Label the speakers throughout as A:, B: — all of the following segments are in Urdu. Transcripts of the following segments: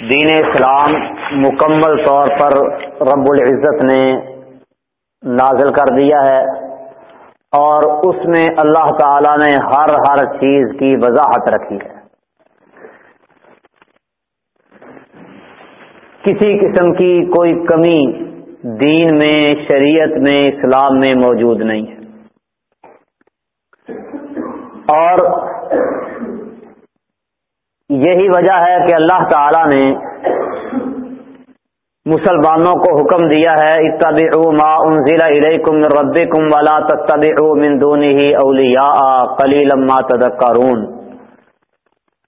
A: دین اسلام مکمل طور پر رب العزت نے نازل کر دیا ہے اور اس میں اللہ تعالی نے ہر ہر چیز کی وضاحت رکھی ہے۔ کسی قسم کی کوئی کمی دین میں، شریعت میں، اسلام میں موجود نہیں ہے۔ اور یہی وجہ ہے کہ اللہ تعالی نے مسلمانوں کو حکم دیا ہے، اتبعوا ما انزل الیکم من ربکم ولا تتبعوا من دونه اولیاء قلیلا ما تذکرون۔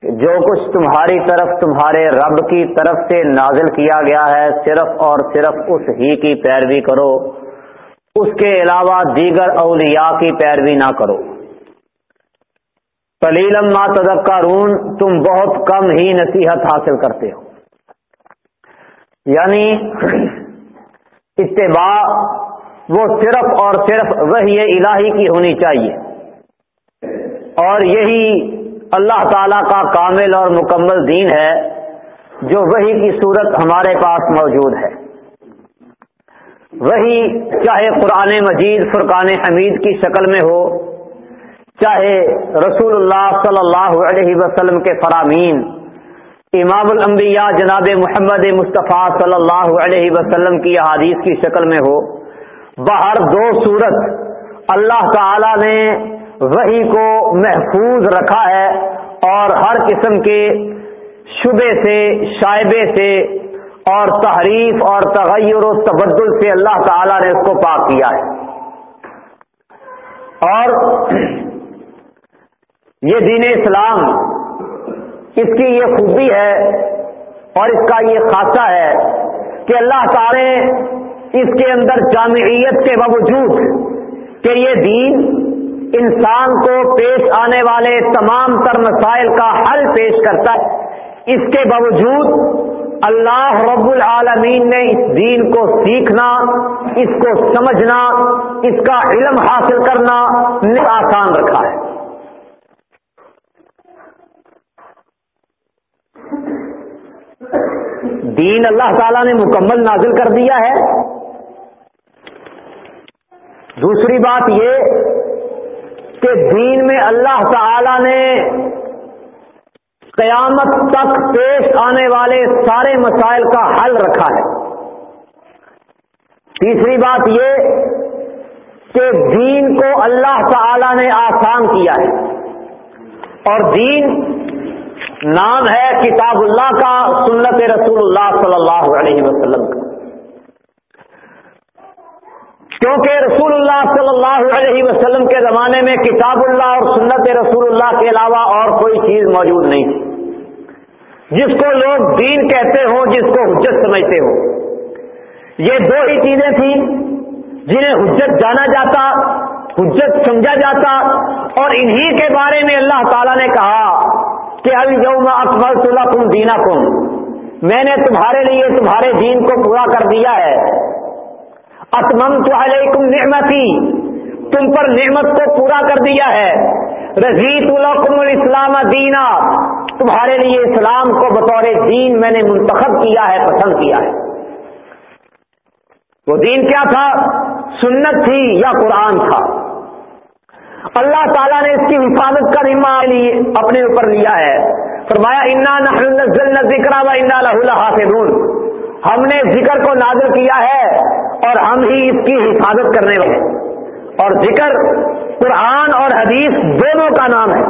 A: جو کچھ تمہاری طرف تمہارے رب کی طرف سے نازل کیا گیا ہے، صرف اور صرف اس ہی کی پیروی کرو۔ اس کے علاوہ دیگر اولیاء کی پیروی نہ کرو۔ کلیلم ما تذکرون، تم بہت کم ہی نصیحت حاصل کرتے ہو۔ یعنی اتباع وہ صرف اور صرف وہی الہی کی ہونی چاہیے۔ اور یہی اللہ تعالی کا کامل اور مکمل دین ہے، جو وہی کی صورت ہمارے پاس موجود ہے۔ وہی چاہے قرآن مجید، فرقان حمید کی شکل میں ہو چاہے رسول اللہ صلی اللہ علیہ وسلم کے فرامین، امام الانبیاء جناب محمد مصطفیٰ صلی اللہ علیہ وسلم کی احادیث کی شکل میں ہو باہر دو صورت اللہ تعالی نے وہی کو محفوظ رکھا ہے اور ہر قسم کے شبے سے، شائبے سے اور تحریف اور تغیر و تبدل سے اللہ تعالی نے اس کو پاک کیا ہے۔ اور یہ دین اسلام، اس کی یہ خوبی ہے اور اس کا یہ خاصہ ہے کہ اللہ تعالی اس کے اندر جامعیت کے باوجود کہ یہ دین انسان کو پیش آنے والے تمام تر مسائل کا حل پیش کرتا ہے، اس کے باوجود اللہ رب العالمین نے اس دین کو سیکھنا، اس کو سمجھنا، اس کا علم حاصل کرنا آسان رکھا ہے۔ دین اللہ تعالی نے مکمل نازل کر دیا ہے۔ دوسری بات یہ کہ دین میں اللہ تعالی نے قیامت تک پیش آنے والے سارے مسائل کا حل رکھا ہے۔ تیسری بات یہ کہ دین کو اللہ تعالی نے آسان کیا ہے۔ اور دین نام ہے کتاب اللہ کا، سنت رسول اللہ صلی اللہ علیہ وسلم کا۔ کیونکہ رسول اللہ صلی اللہ علیہ وسلم کے زمانے میں کتاب اللہ اور سنت رسول اللہ کے علاوہ اور کوئی چیز موجود نہیں تھی۔ جس کو لوگ دین کہتے ہوں، جس کو حجت سمجھتے ہوں۔ یہ دو ہی چیزیں تھیں جنہیں حجت جانا جاتا، حجت سمجھا جاتا اور انہی کے بارے میں اللہ تعالی نے کہا کہ اب اکبر صلاح تم دینا کم میں نے تمہارے لیے تمہارے دین کو پورا کر دیا ہے۔ اتمم تو علیکم نعمتی، تم پر نعمت کو پورا کر دیا ہے۔ رضیت الحکم الاسلام دینا، تمہارے لیے اسلام کو بطور دین میں نے منتخب کیا ہے، پسند کیا ہے۔ وہ دین کیا تھا؟ سنت تھی یا قرآن تھا؟ اللہ تعالیٰ نے اس کی حفاظت کا ذمہ اپنے اوپر لیا ہے۔ فرمایا، انا ذکر و انا لہ ہم نے ذکر کو نازل کیا ہے اور ہم ہی اس کی حفاظت کرنے والے اور ذکر قرآن اور حدیث دونوں کا نام ہے۔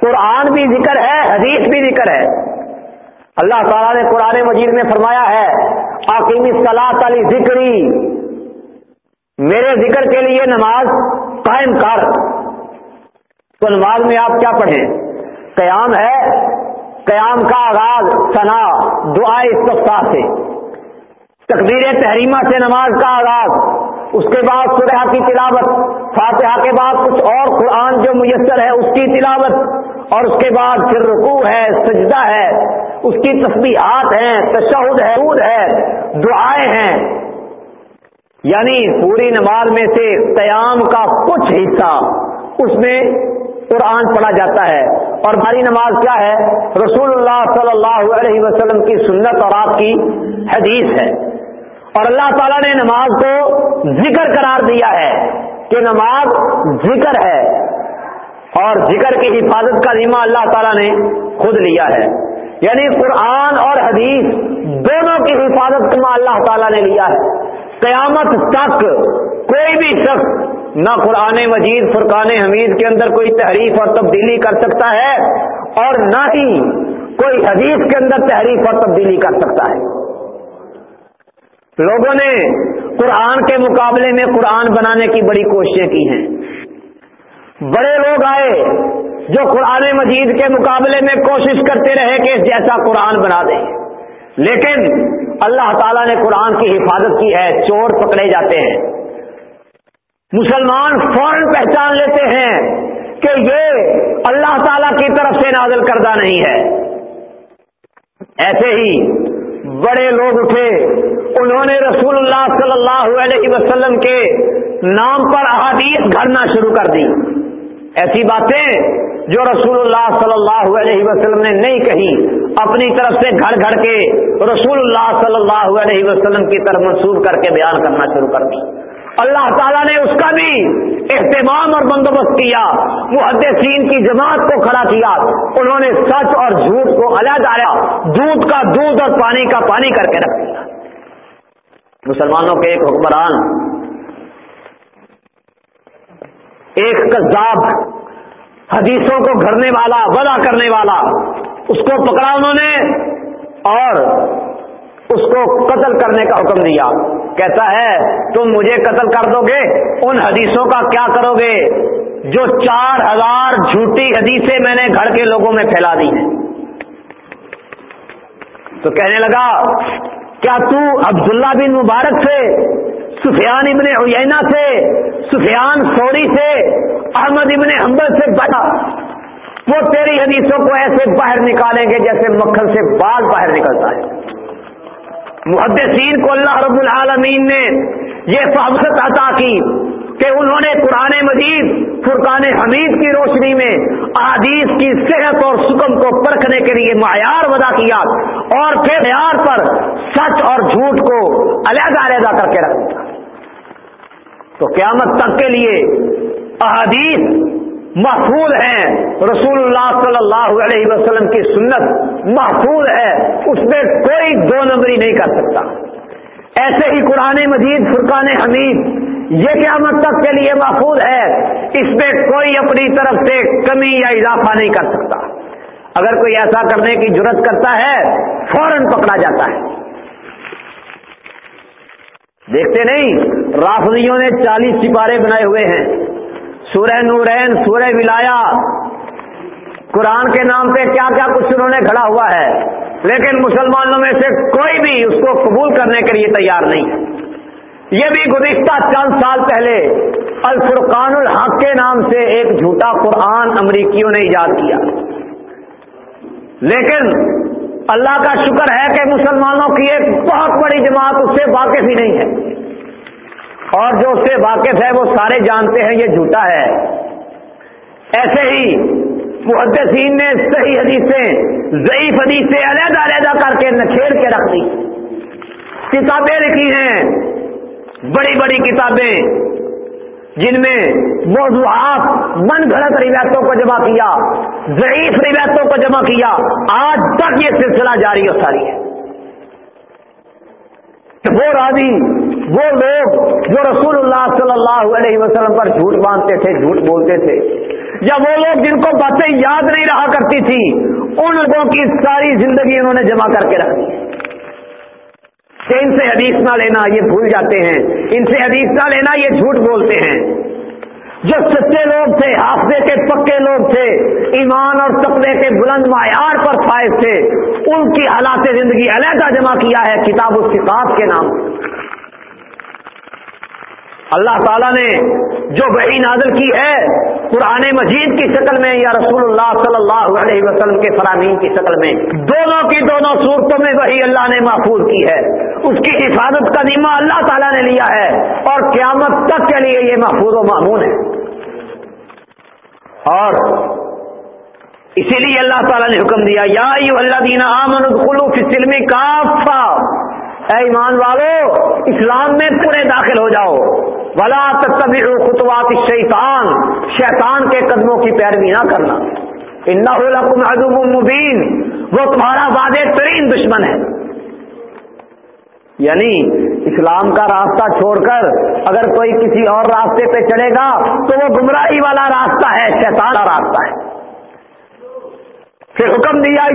A: قرآن بھی ذکر ہے، حدیث بھی ذکر ہے۔ اللہ تعالیٰ نے قرآن مجید میں فرمایا ہے آکیمی صلاح علی ذکری میرے ذکر کے لیے نماز قائم کر۔ تو نماز میں آپ کیا پڑھیں؟ قیام ہے۔ قیام کا آغاز سنا دعائے استفاع سے۔ تقبیر تحریمہ سے نماز کا آغاز۔ اس کے بعد سرح کی تلاوت، فاتحہ کے بعد کچھ اور قرآن جو میسر ہے، اس کی تلاوت۔ اور اس کے بعد پھر رکوع ہے، سجدہ ہے۔ اس کی تصویرات ہیں، تشہد ہے ہے، دعائیں ہیں۔ یعنی پوری نماز میں سے قیام کا کچھ حصہ اس میں قرآن پڑھا جاتا ہے۔ اور بھاری نماز کیا ہے؟ رسول اللہ صلی اللہ علیہ وسلم کی سنت اور آپ کی حدیث ہے۔ اور اللہ تعالیٰ نے نماز کو ذکر قرار دیا ہے کہ نماز ذکر ہے۔ اور ذکر کی حفاظت کا ذمہ اللہ تعالیٰ نے خود لیا ہے۔ یعنی قرآن اور حدیث دونوں کی حفاظت کا اللہ تعالیٰ نے لیا ہے۔ قیامت تک کوئی بھی شخص نہ قرآن مجید، فرقان حمید کے اندر کوئی تحریف اور تبدیلی کر سکتا ہے اور نہ ہی کوئی حدیث کے اندر تحریف اور تبدیلی کر سکتا ہے۔ لوگوں نے قرآن کے مقابلے میں قرآن بنانے کی بڑی کوششیں کی ہیں۔ بڑے لوگ آئے جو قرآن مجید کے مقابلے میں کوشش کرتے رہے کہ جیسا قرآن بنا دیں۔ لیکن اللہ تعالیٰ نے قرآن کی حفاظت کی ہے، چور پکڑے جاتے ہیں۔ مسلمان فوراً پہچان لیتے ہیں کہ یہ اللہ تعالی کی طرف سے نازل کردہ نہیں ہے۔ ایسے ہی بڑے لوگ اٹھے، انہوں نے رسول اللہ صلی اللہ علیہ وسلم کے نام پر احادیث گھڑنا شروع کر دی۔ ایسی باتیں جو رسول اللہ صلی اللہ علیہ وسلم نے نہیں کہی، اپنی طرف سے گھڑ گھڑ کے رسول اللہ صلی اللہ علیہ وسلم کی طرف منسوخ کر کے بیان کرنا شروع کر دی۔ اللہ تعالیٰ نے اس کا بھی اہتمام اور بندوبست کیا۔ محدثین کی جماعت کو کھڑا کیا۔ انہوں نے سچ اور جھوٹ کو الگ آیا دودھ کا دودھ اور پانی کا پانی کر کے رکھ دیا۔ مسلمانوں کے ایک حکمران ایک کذاب حدیثوں کو گھرنے والا ودا کرنے والا، اس کو پکڑا انہوں نے اور اس کو قتل کرنے کا حکم دیا۔ کہتا ہے، تم مجھے قتل کر دو گے، ان حدیثوں کا کیا کرو گے؟ جو چار ہزار جھوٹی حدیثیں میں نے گھر کے لوگوں میں پھیلا دی ہیں۔ تو کہنے لگا کیا تو عبداللہ بن مبارک سے، سفیان ابن عینا سے، سفیان سوری سے، احمد ابن حمبل سے بڑا وہ تیری حدیثوں کو ایسے باہر نکالیں گے جیسے مکھن سے بال باہر نکلتا ہے۔ محدثین کو اللہ رب العالمین نے یہ فہمست عطا کی۔ کہ انہوں نے قرآن مجید، فرقان حمید کی روشنی میں احادیث کی صحت اور سکم کو پرکھنے کے لیے معیار ودا کیا اور پھر معیار پر سچ اور جھوٹ کو علیحدہ علیحدہ کر کے رکھ دیا۔ تو قیامت تک کے لیے احادیث محفوظ ہیں۔ رسول اللہ صلی اللہ علیہ وسلم کی سنت محفوظ ہے۔ اس میں کوئی دو نمبری نہیں کر سکتا۔ ایسے ہی قرآن مجید، فرقان حمید یہ قیامت تک کے لیے محفوظ ہے، اس میں کوئی اپنی طرف سے کمی یا اضافہ نہیں کر سکتا۔ اگر کوئی ایسا کرنے کی ضرورت کرتا ہے، فوراً پکڑا جاتا ہے۔ دیکھتے نہیں، رافضیوں نے چالیس سپارے بنائے ہوئے ہیں۔ سورہ نورین، سورہ ولایا قرآن کے نام پہ کیا کیا کچھ انہوں نے کھڑا ہوا ہے، لیکن مسلمانوں میں سے کوئی بھی اس کو قبول کرنے کے لیے تیار نہیں یہ بھی گزشتہ چند سال پہلے الفرقان الحق کے نام سے ایک جھوٹا قرآن امریکیوں نے ایجاد کیا۔ لیکن اللہ کا شکر ہے کہ مسلمانوں کی ایک بہت بڑی جماعت اس سے واقف ہی نہیں ہے۔ اور جو اس سے واقف ہے وہ سارے جانتے ہیں یہ جھوٹا ہے۔ ایسے ہی محدثین نے صحیح حدیثیں، ضعیف حدیثیں علیحدہ علیحدہ کر کے نکھیڑ کے رکھ دی۔ کتابیں لکھی ہیں۔ بڑی بڑی کتابیں جن میں موضوعات من گھڑت روایتوں کو جمع کیا، ضعیف روایتوں کو جمع کیا، آج تک یہ سلسلہ جاری اور ساری ہے۔ وہ راضی وہ لوگ جو رسول اللہ صلی اللہ علیہ وسلم پر جھوٹ باندھتے تھے، جھوٹ بولتے تھے، یا وہ لوگ جن کو باتیں یاد نہیں رہا کرتی تھی ان لوگوں کی ساری زندگی انہوں نے جمع کر کے رکھ دی۔ ان سے حدیث نہ لینا یہ بھول جاتے ہیں۔ ان سے حدیث نہ لینا یہ جھوٹ بولتے ہیں۔ جو سچے لوگ تھے، حافظے کے پکے لوگ تھے، ایمان اور تقوی کے بلند معیار پر فائز تھے، ان کی حالات زندگی علیحدہ جمع کیا ہے کتاب الفاف کے نام۔ اللہ تعالیٰ نے جو وہی نازل کی ہے قرآن مجید کی شکل میں یا رسول اللہ صلی اللہ علیہ وسلم کے فرامین کی شکل میں، دونوں کی دونوں صورتوں میں وہی اللہ نے محفوظ کی ہے۔ اس کی حفاظت کا نیما اللہ تعالیٰ نے لیا ہے اور قیامت تک کے لیے یہ محفوظ و معمون ہے۔ اور اسی لیے اللہ تعالیٰ نے حکم دیا، یا اللہ دینا آمن خلو فلم کافا اے ایمان والو، اسلام میں پورے داخل ہو جاؤ۔ ولا خطوات شیطان شیطان کے قدموں کی پیروی نہ کرنا۔ ان مبین وہ تمہارا واضح ترین دشمن ہے۔ یعنی اسلام کا راستہ چھوڑ کر اگر کوئی کسی اور راستے پہ چلے گا تو وہ گمراہی والا راستہ ہے، شیطان کا راستہ ہے۔ پھر حکم دیا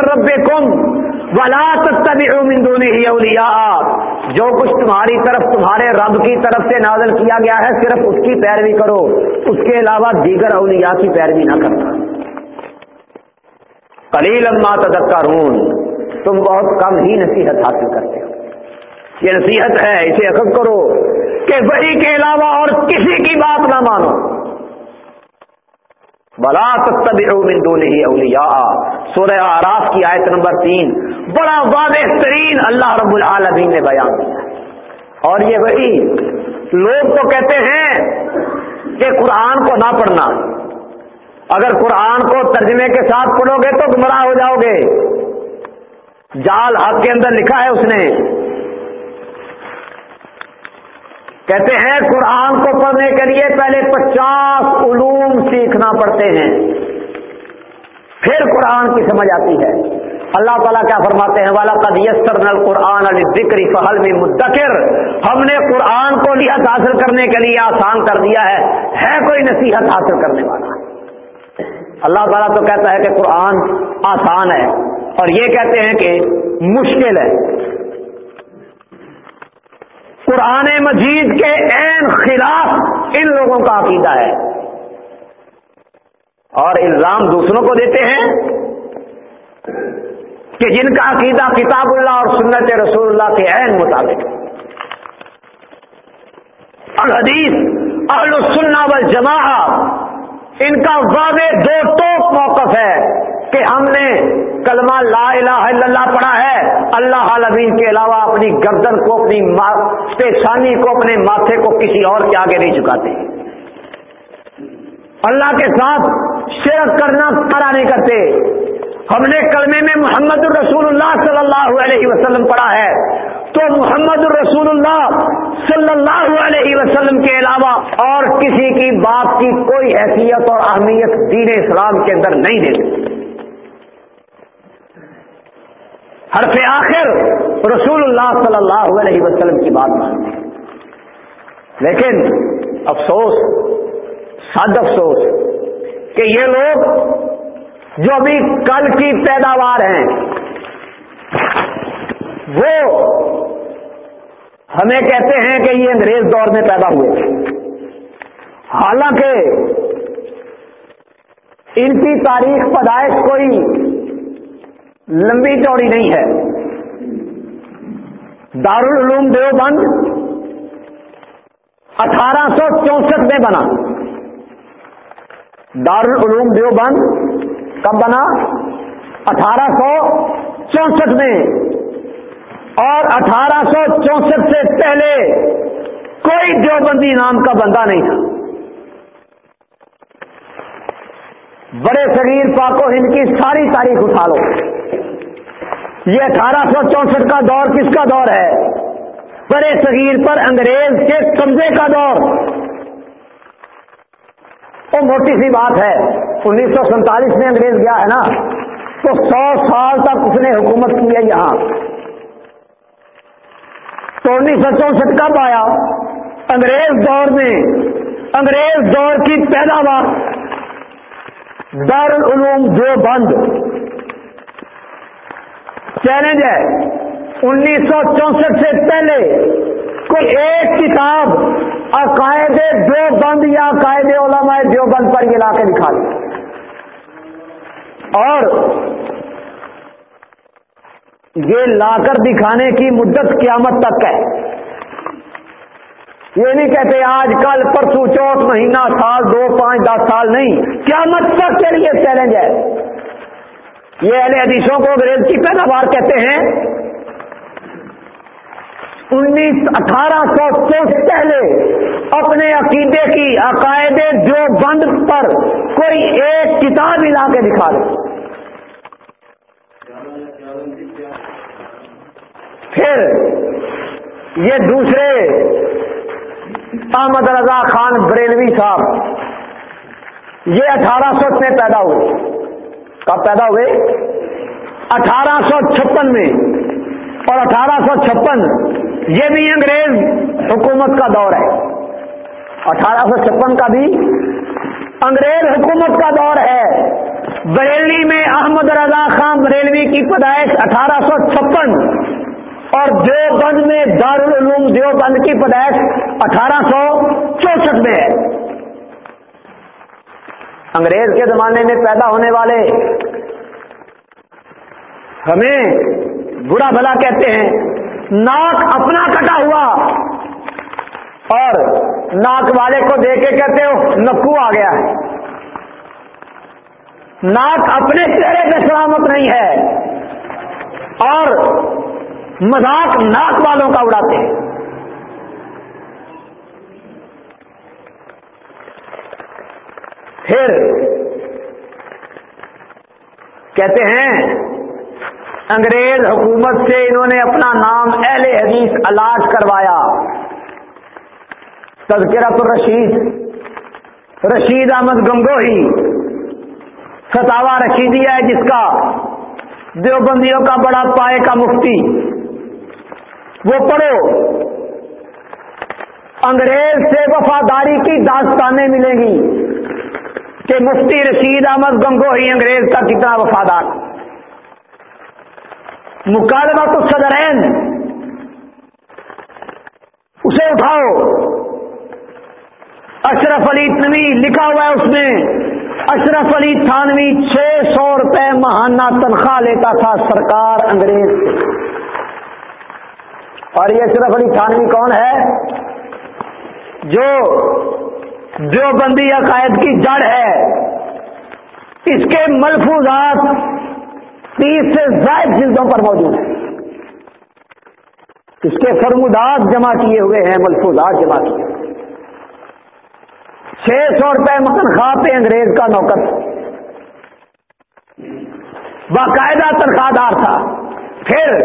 A: رب کم ولا من دونه اولیاء۔ جو کچھ تمہاری طرف، تمہارے رب کی طرف سے نازل کیا گیا ہے، صرف اس کی پیروی کرو۔ اس کے علاوہ دیگر اولیاء کی پیروی نہ کرنا کلیل اما تذکرون۔ تم بہت کم ہی نصیحت حاصل کرتے ہو۔ یہ نصیحت ہے، اسے اخذ کرو کہ وہی کے علاوہ اور کسی کی بات نہ مانو۔ بلا من دونه اولیاء سورہ آراف کی آیت نمبر تین۔ بڑا واضح ترین اللہ رب العالمین نے بیان کیا۔ اور یہ وہی لوگ تو کہتے ہیں کہ قرآن کو نہ پڑھنا۔ اگر قرآن کو ترجمے کے ساتھ پڑھو گے تو گمراہ ہو جاؤ گے۔ جال حق کے اندر لکھا ہے اس نے۔ کہتے ہیں قرآن کو پڑھنے کے لیے پہلے پچاس علوم سیکھنا پڑتے ہیں۔ پھر قرآن کی سمجھ آتی ہے۔ اللہ تعالیٰ کیا فرماتے ہیں؟ والا قد یسر نل قرآن علی ذکر فہل میں مدکر ہم نے قرآن کو نصیحت حاصل کرنے کے لیے آسان کر دیا ہے۔ ہے کوئی نصیحت حاصل کرنے والا؟ اللہ تعالیٰ تو کہتا ہے کہ قرآن آسان ہے۔ اور یہ کہتے ہیں کہ مشکل ہے۔ قرآن مجید کے عین خلاف ان لوگوں کا عقیدہ ہے۔ اور الزام دوسروں کو دیتے ہیں کہ جن کا عقیدہ کتاب اللہ اور سنت رسول اللہ کے عین مطابق الحدیث اہل السنہ والجماع ان کا واضح دو ٹوک موقف ہے۔ کہ ہم نے کلمہ لا الہ الا اللہ پڑھا ہے۔ اللہ عالمین کے علاوہ اپنی گردن کو، اپنی پیشانی کو، اپنے ماتھے کو کسی اور کے آگے نہیں چکاتے اللہ کے ساتھ شرک کرنا کھڑا نہیں کرتے۔ ہم نے کلمے میں محمد الرسول اللہ صلی اللہ علیہ وسلم پڑھا ہے۔ تو محمد الرسول اللہ صلی اللہ علیہ وسلم کے علاوہ اور کسی کی بات کی کوئی حیثیت اور اہمیت دین اسلام کے اندر نہیں دیتے۔ حرف آخر رسول اللہ صلی اللہ علیہ وسلم کی بات مانتے لیکن افسوس، سد افسوس کہ یہ لوگ جو ابھی کل کی پیداوار ہیں، وہ ہمیں کہتے ہیں کہ یہ انگریز دور میں پیدا ہوئے۔ حالانکہ ان کی تاریخ پیدائش کوئی لمبی چوڑی نہیں ہے۔ دارالعلوم دیوبند اٹھارہ سو چونسٹھ میں بنا۔ دارالعلوم دیوبند کب بنا اٹھارہ سو چونسٹھ میں۔ اور اٹھارہ سو چونسٹھ سے پہلے کوئی دیوبندی نام کا بندہ نہیں تھا۔ بڑے شریر پاکو ہند کی ساری تاریخ اٹھا لو۔ یہ اٹھارہ سو چونسٹھ کا دور کس کا دور ہے؟ بڑے صغیر پر انگریز کے قبضے کا دور۔ وہ موٹی سی بات ہے، انیس سو سینتالیس میں انگریز گیا ہے نا۔ تو سو سال تک اس نے حکومت کی ہے یہاں۔ تو انیس سو چونسٹھ کب آیا؟ انگریز دور میں۔ انگریز دور کی پیداوار دارالعلوم جو بند. چیلنج ہے. انیس سو چونسٹھ سے پہلے کوئی ایک کتاب عقائد دو بند یا عقائد علماء جو بند پر یہ لا کے دکھا دیں. اور یہ لا کر دکھانے کی مدت قیامت تک ہے. یہ نہیں کہتے آج کل، پرسوں، چوتھ مہینہ، سال دو، پانچ، دس سال نہیں۔ قیامت تک کے لیے چیلنج ہے۔ یہ اہل حدیثوں کو انگریز کی پیداوار کہتے ہیں۔ انیس اٹھارہ سو سے پہلے اپنے عقیدے کی عقائد جو بند پر کوئی ایک کتاب ہی لا کے دکھا دے۔ پھر یہ دوسرے احمد رضا خان بریلوی صاحب، یہ اٹھارہ سو میں پیدا ہوئے۔ کب پیدا ہوئے؟ اٹھارہ سو چھپن میں۔ اور اٹھارہ سو چھپن، یہ بھی انگریز حکومت کا دور ہے۔ اٹھارہ سو چھپن کا بھی انگریز حکومت کا دور ہے۔ بریلی میں احمد رضا خان بریلوی کی پیدائش اٹھارہ سو چھپن۔ اور دیوبند میں دارالعلوم دیوبند کی پیدائش اٹھارہ سو چونسٹھ میں۔ ہے انگریز کے زمانے میں پیدا ہونے والے ہمیں برا بھلا کہتے ہیں، ناک اپنا کٹا ہوا۔ اور ناک والے کو دیکھ کے کہتے ہو، نکو آ گیا۔ ہے ناک اپنے چہرے پہ سلامت نہیں ہے۔ اور مذاق ناک والوں کا اڑاتے ہیں۔ پھر کہتے ہیں، انگریز حکومت سے انہوں نے اپنا نام اہل حدیث علاج کروایا۔ تذکرہ تو رشید رشید احمد گنگوہی فتوا رشیدیا ہے جس کا دیوبندیوں کا بڑا پائے کا مفتی۔ وہ پڑھو۔ انگریز سے وفاداری کی داستانیں ملیں گی کہ مفتی رشید احمد گنگوہی انگریز کا کتنا وفادار۔ مکالمہ تو صدرین۔ اسے اٹھاؤ۔ اشرف علی تنوی لکھا ہوا ہے اس میں۔ اشرف علی تھانوی چھ سو روپے ماہانہ تنخواہ لیتا تھا سرکار انگریز سے۔ اور یہ اشرف علی تھانوی کون ہے؟ جو جو بندی عقائد کی جڑ ہے، اس کے ملفوظات تیس سے زائد جلدوں پر موجود ہیں۔ اس کے فرمودات جمع کیے ہوئے ہیں، ملفوظات جمع کیے چھ سو روپئے تنخواہ پہ انگریز کا نوکر۔ باقاعدہ تنخواہ دار تھا۔ پھر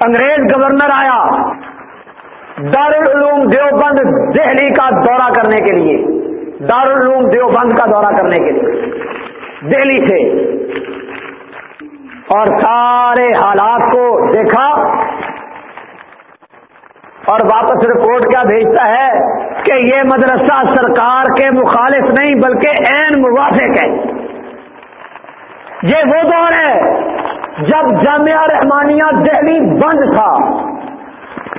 A: انگریز گورنر آیا۔ دارالعلوم دیوبند دہلی کا دورہ کرنے کے لیے۔ دارالعلوم دیوبند کا دورہ کرنے کے لیے۔ دہلی سے۔ اور سارے حالات کو دیکھا۔ اور واپس رپورٹ کیا بھیجتا ہے کہ یہ مدرسہ سرکار کے مخالف نہیں، بلکہ عین موافق ہے۔ یہ وہ دور ہے جب جامعہ رحمانیہ دہلی بند تھا،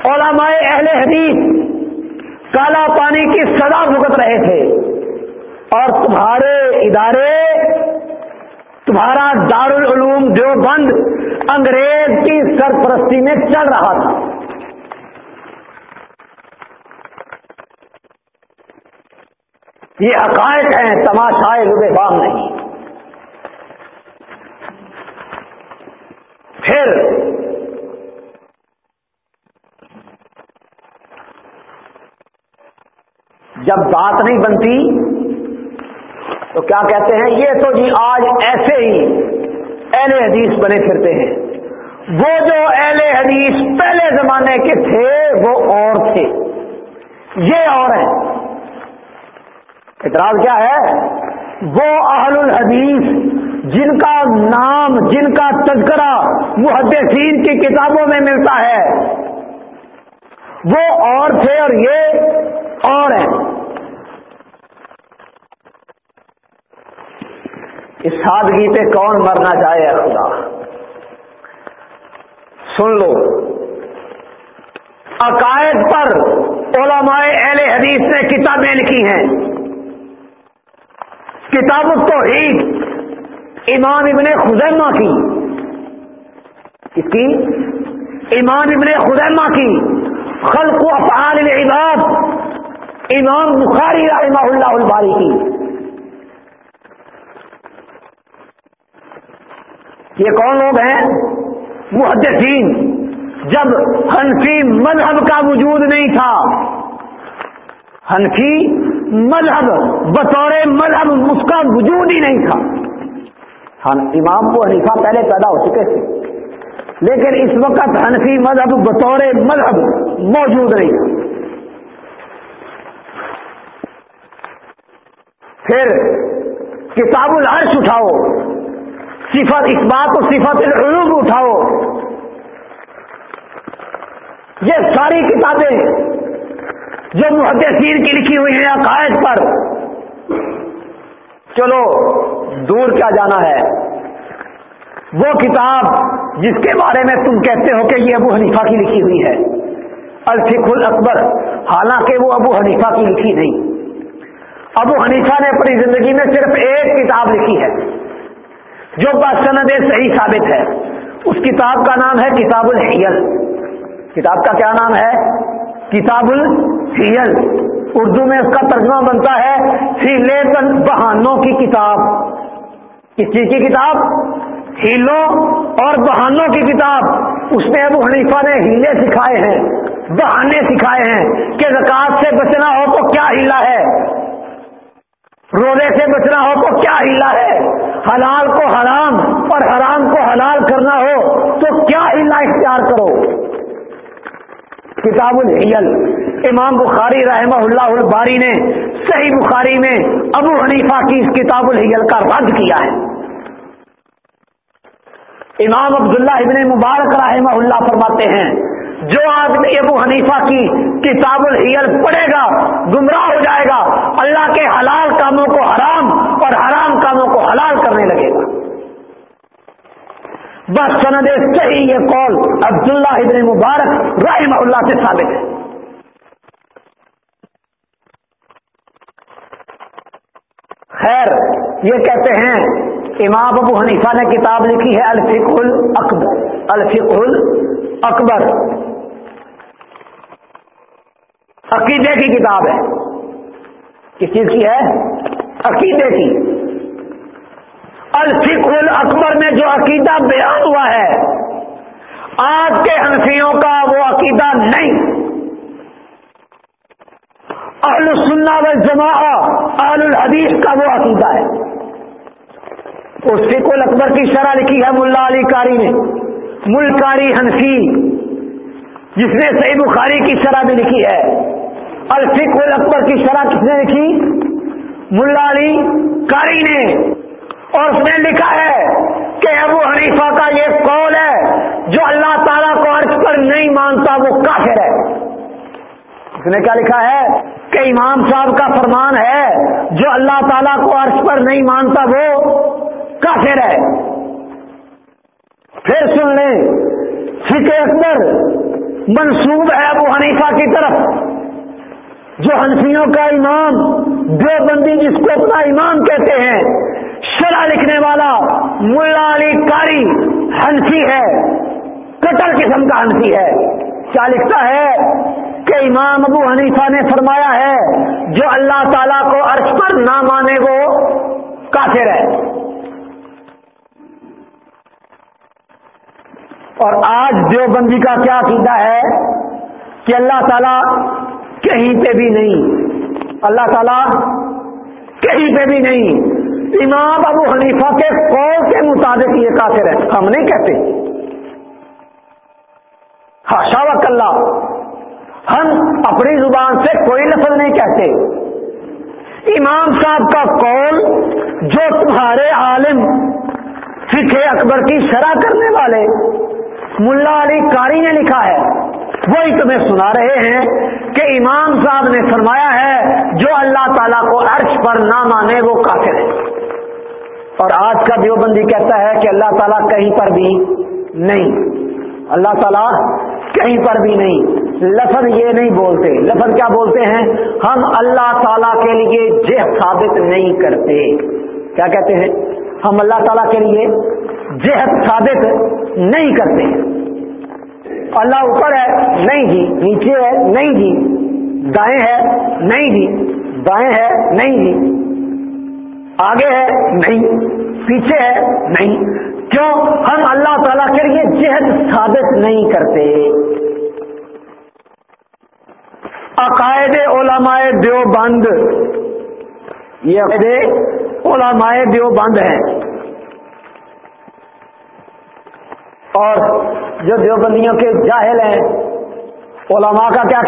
A: علماء اہل حدیث کالا پانی کی سزا بھگت رہے تھے اور تمہارے ادارے، تمہارا دارالعلوم جو بند انگریز کی سرپرستی میں چل رہا تھا۔ یہ عقائد ہیں، تماشائے لبے بام نہیں۔ پھر جب بات نہیں بنتی تو کیا کہتے ہیں؟ یہ تو جی آج ایسے ہی اہل حدیث بنے پھرتے ہیں۔ وہ جو اہل حدیث پہلے زمانے کے تھے، وہ اور تھے۔ یہ اور ہیں۔ اعتراض کیا ہے؟ وہ اہل الحدیث جن کا نام، جن کا تذکرہ محدثین کی کتابوں میں ملتا ہے۔ وہ اور تھے اور یہ اور ہیں۔ اس سادگی پہ کون مرنا چاہے خدا؟ سن لو۔ عقائد پر علماء اہل حدیث نے کتابیں لکھی ہیں۔ کتاب التوحید۔ امام ابن خزیمہ کی۔ اس کی امام ابن خزیمہ کی۔ خلق و افعال العباد۔ امام بخاری رحمہ اللہ الباری کی۔ یہ کون لوگ ہیں؟ محدثین۔ جب ہنفی مذہب کا وجود نہیں تھا ہنفی مذہب، بطور مذہب اس کا وجود ہی نہیں تھا۔ امام کو حنیفہ پہلے پیدا ہو چکے تھے۔ لیکن اس وقت حنفی مذہب بطور مذہب موجود نہیں تھا۔ پھر کتاب العرش اٹھاؤ، صفت اس بات کو صفت العلوم اٹھاؤ۔ یہ ساری کتابیں جو محدثین کی لکھی ہوئی ہیں عقائد پر۔ چلو، دور کیا جانا ہے۔ وہ کتاب جس کے بارے میں تم کہتے ہو کہ یہ ابو حنیفہ کی لکھی ہوئی ہے۔ الفق الاکبر، حالانکہ وہ ابو حنیفہ کی لکھی نہیں۔ ابو حنیفہ نے اپنی زندگی میں صرف ایک کتاب لکھی ہے، جو باسند صحیح ثابت ہے۔ اس کتاب کا نام ہے کتاب الحیل۔ کتاب کا کیا نام ہے؟ کتاب الحیل۔ اردو میں اس کا ترجمہ بنتا ہے بہانوں کی کتاب۔ کس چیز کی کتاب؟ ہیلوں اور بہانوں کی کتاب۔ اس میں ابو حنیفہ نے ہیلے سکھائے ہیں، بہانے سکھائے ہیں کہ زکات سے بچنا ہو تو کیا ہیلا ہے؟ روزے سے بچنا ہو تو کیا ہیلا ہے؟ حلال کو حرام اور حرام کو حلال کرنا ہو تو کیا ہیلا اختیار کرو؟ کتاب الحیل۔ امام بخاری رحمہ اللہ الباری نے صحیح بخاری میں ابو حنیفہ کی اس کتاب الحیل کا رد کیا ہے۔ امام عبداللہ ابن مبارک رحمہ اللہ فرماتے ہیں، جو آدمی ابو حنیفہ کی کتاب الحیل پڑھے گا، گمراہ ہو جائے گا، اللہ کے حلال کاموں کو حرام اور حرام کاموں کو حلال کرنے لگے گا۔ سند صحیح یہ قول عبداللہ ابن مبارک رحمہ اللہ سے ثابت ہے۔ خیر، یہ کہتے ہیں، امام ابو حنیفہ نے کتاب لکھی ہے الفق الاکبر الفق الاکبر۔ عقیدے کی کتاب ہے۔ کس چیز کی ہے؟ عقیدے کی۔ الفق اکبر میں جو عقیدہ بیان ہوا ہے، آج کے ہنفیوں کا وہ عقیدہ نہیں۔ اہل سننا و جماع اہل الحدیث کا وہ عقیدہ ہے۔ اس فک اکبر کی شرح لکھی ہے ملا علی کاری نے، ملکاری ہنفی جس نے صحیح بخاری کی شرح بھی لکھی ہے۔ الفق اکبر کی شرح کس نے لکھی؟ ملا علی کاری نے۔ اور اس نے لکھا ہے کہ ابو حنیفہ کا یہ قول ہے، جو اللہ تعالیٰ کو عرض پر نہیں مانتا، وہ کافر ہے۔ اس نے کیا لکھا ہے؟ کہ امام صاحب کا فرمان ہے، جو اللہ تعالیٰ کو عرض پر نہیں مانتا، وہ کافر ہے۔ پھر سن لیں فکر اکبر منسوب ہے ابو حنیفہ کی طرف۔ جو ہنفیوں کا امام جو بندی جس کو اپنا امام کہتے ہیں شرح لکھنے والا ملا علی کاری ہنسی ہے کٹر قسم کا ہنسی ہے۔ کیا لکھتا ہے کہ امام ابو حنیفہ نے فرمایا ہے، جو اللہ تعالی کو عرش پر نہ مانے وہ کافر ہے۔ اور آج جو بندی کا کیا عقیدہ ہے کہ اللہ تعالی کہیں پہ بھی نہیں۔ اللہ تعالی کہیں پہ بھی نہیں۔ امام ابو حنیفہ کے قول کے مطابق یہ کافر ہے۔ ہم نہیں کہتے۔ ہاشا کلّا ہم اپنی زبان سے کوئی لفظ نہیں کہتے۔ امام صاحب کا قول جو تمہارے عالم فکر اکبر کی شرح کرنے والے ملا علی کاری نے لکھا ہے، وہی تمہیں سنا رہے ہیں کہ امام صاحب نے فرمایا ہے، جو اللہ تعالیٰ کو عرش پر نہ مانے وہ کافر ہے۔ اور آج کا دیوبندی کہتا ہے کہ اللہ تعالیٰ کہیں پر بھی نہیں۔ اللہ تعالیٰ کہیں پر بھی نہیں۔ لفظ یہ نہیں بولتے۔ لفظ کیا بولتے ہیں؟ ہم اللہ تعالیٰ کے لیے جہ ثابت نہیں کرتے۔ کیا کہتے ہیں؟ ہم اللہ تعالیٰ کے لیے جہد ثابت نہیں کرتے۔ اللہ اوپر ہے، نہیں جی۔ نیچے ہے، نہیں جی۔ دائیں ہے، نہیں جی۔ بائیں ہے، نہیں جی۔ آگے ہے؟ نہیں. پیچھے ہے؟ نہیں. کیوں؟ ہم اللہ تعالیٰ کے لیے جہد ثابت نہیں کرتے. عقائد علماء دیوبند. یہ عقائد علماء دیوبند ہیں. اور جو دیوبندیوں کے جاہل ہیں علماء کا کیا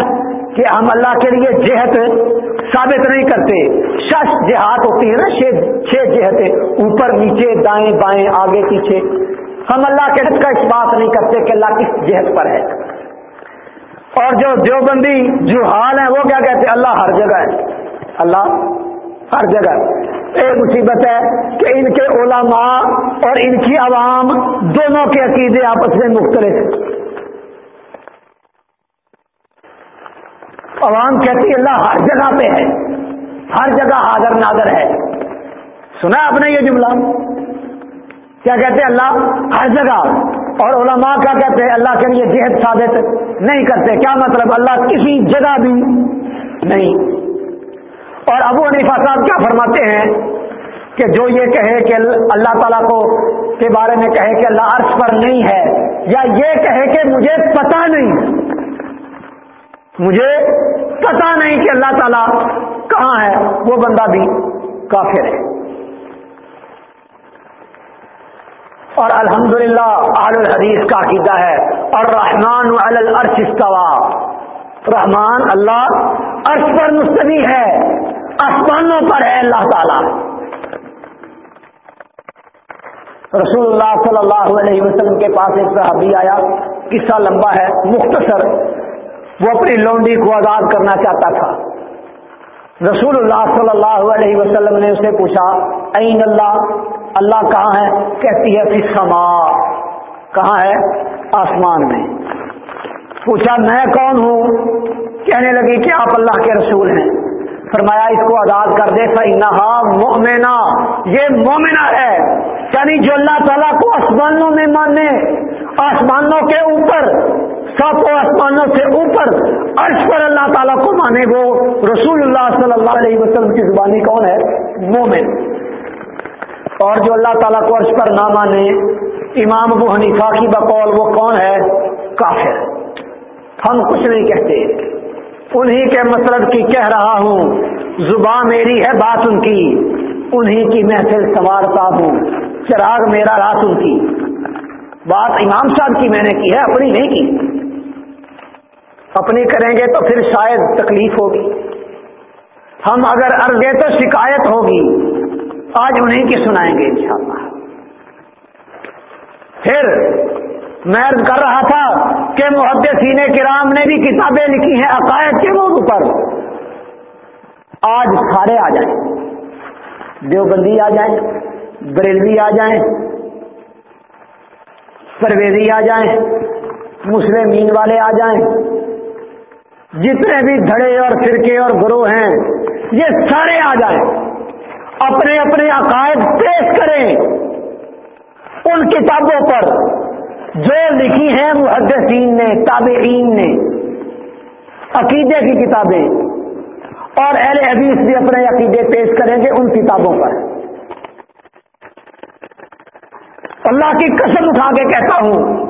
A: کہ ہم اللہ کے لیے جہت ثابت نہیں کرتے۔ شش جہات ہوتی ہے نا چھ جہتیں۔ اوپر، نیچے، دائیں، بائیں، آگے، پیچھے۔ ہم اللہ کے کا اس بات نہیں کرتے کہ اللہ کس جہت پر ہے۔ اور جو دیوبندی جو حال ہے وہ کیا کہتے ہیں؟ اللہ ہر جگہ ہے۔ اللہ ہر جگہ ایک مصیبت ہے کہ ان کے علماء اور ان کی عوام دونوں کے عقیدے آپس میں مختلف۔ عوام کہتی ہے، اللہ ہر جگہ پہ ہے، ہر جگہ حاضر نادر ہے۔ سنا آپ نے یہ جملہ؟ کیا کہتے ہیں اللہ ہر جگہ؟ اور علماء کیا کہتے ہیں؟ اللہ کے لیے جہد ثابت نہیں کرتے۔ کیا مطلب؟ اللہ کسی جگہ بھی نہیں۔ اور ابو حنیفہ صاحب کیا فرماتے ہیں کہ جو یہ کہے کہ اللہ تعالیٰ کو کے بارے میں کہے کہ اللہ عرش پر نہیں ہے، یا یہ کہے کہ مجھے پتا نہیں۔ مجھے پتا نہیں کہ اللہ تعالیٰ کہاں ہے، وہ بندہ بھی کافر ہے۔ اور الحمدللہ للہ الحدیث کا عقیدہ ہے اور رحمان استوا رحمان اللہ عرش پر مستوی ہے، آسمانوں پر ہے اللہ تعالی۔ رسول اللہ صلی اللہ علیہ وسلم کے پاس ایک صحابی آیا، قصہ لمبا ہے، مختصر۔ وہ اپنی لونڈی کو آزاد کرنا چاہتا تھا۔ رسول اللہ صلی اللہ علیہ وسلم نے اسے پوچھا، این اللہ؟ اللہ کہاں ہے؟ کہتی ہے پھر سما کہاں ہے؟ آسمان میں۔ پوچھا، میں کون ہوں؟ کہنے لگی کہ آپ اللہ کے رسول ہیں۔ فرمایا، اس کو آزاد کر دے نہا مومنا یہ مومنا ہے یعنی جو اللہ تعالیٰ کو آسمانوں میں مانے۔ آسمانوں کے اوپر ساتوں آسمانوں سے اوپر عرش پر اللہ تعالیٰ کو مانے وہ رسول اللہ صلی اللہ علیہ وسلم کی زبانی کون ہے؟ مومن۔ اور جو اللہ تعالیٰ کو عرش پر نہ مانے، امام ابو حنیفہ کی بقول وہ کون ہے؟ کافر۔ ہم کچھ نہیں کہتے۔ انہی کے مطلب کی کہہ رہا ہوں، زبان میری ہے بات ان کی۔ انہی کی محفل سنوارتا ہوں، چراغ میرا رات ان کی۔ بات امام صاحب کی میں نے کی ہے، اپنی نہیں کی۔ اپنی کریں گے تو پھر شاید تکلیف ہوگی۔ ہم اگر ارگے تو شکایت ہوگی۔ آج انہیں کی سنائیں گے انشاءاللہ۔ پھر میں کر رہا تھا کہ محدثین کرام نے بھی کتابیں لکھی ہیں، عقائد کے موضوع پر۔ آج سارے آ جائیں، دیوبندی آ جائیں، بریلوی آ جائیں پرویزی آ جائیں مسلمین والے آ جائیں۔ جتنے بھی دھڑے اور فرقے اور گروہ ہیں، یہ سارے آ جائیں۔ اپنے اپنے عقائد پیش کریں۔ ان کتابوں پر جو لکھی ہیں، محدثین نے، تابعین نے، عقیدے کی کتابیں، اور اہل حدیث بھی اپنے عقیدے پیش کریں گے ان کتابوں پر۔ اللہ کی قسم اٹھا کے کہتا ہوں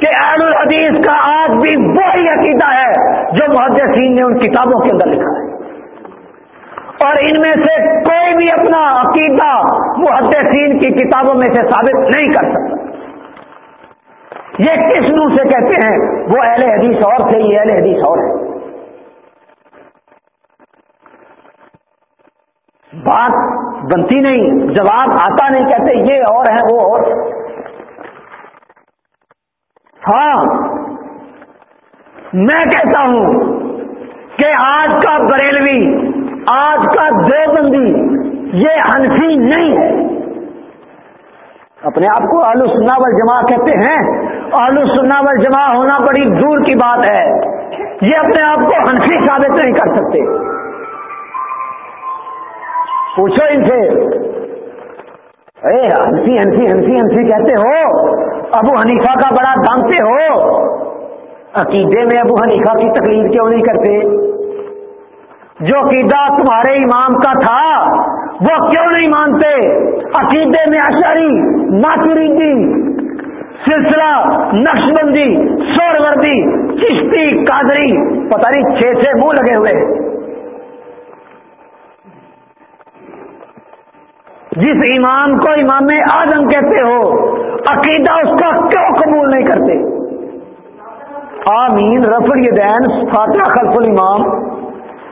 A: کہ اہل الحدیث کا آج بھی وہی عقیدہ ہے جو محدثین نے ان کتابوں کے اندر لکھا ہے۔ اور ان میں سے کوئی بھی اپنا عقیدہ محدثین کی کتابوں میں سے ثابت نہیں کر سکتا۔ یہ کس منہ سے کہتے ہیں؟ وہ اہل حدیث اور تھے، یہ اہل حدیث اور ہے بات بنتی نہیں، جواب آتا نہیں، کہتے یہ اور ہے، وہ اور۔ ہاں میں کہتا ہوں کہ آج کا بریلوی، آج کا دیوبندی، یہ انفی نہیں ہے۔ اپنے آپ کو آلو سننا وال جمع کہتے ہیں آلو سننا وال جمع ہونا بڑی دور کی بات ہے۔ یہ اپنے آپ کو ہنسی ثابت نہیں کر سکتے۔ پوچھو ان سے۔ اے، ہنسی ہنسی ہنسی ہنسی کہتے ہو۔ ابو حنیفہ کا بڑا دامتے ہو۔ عقیدے میں ابو حنیفہ کی تکلیف کیوں نہیں کرتے؟ جو عقیدہ تمہارے امام کا تھا، وہ کیوں نہیں مانتے؟ عقیدے میں اشاری ماتوریدی سلسلہ نقش بندی سور وردی چشتی کادری پتہ نہیں چھ چھ منہ لگے ہوئے۔ جس امام کو امام اعظم کہتے ہو، عقیدہ اس کا کیوں قبول نہیں کرتے؟ آمین رفڑ دین، فاتحہ خلف الامام،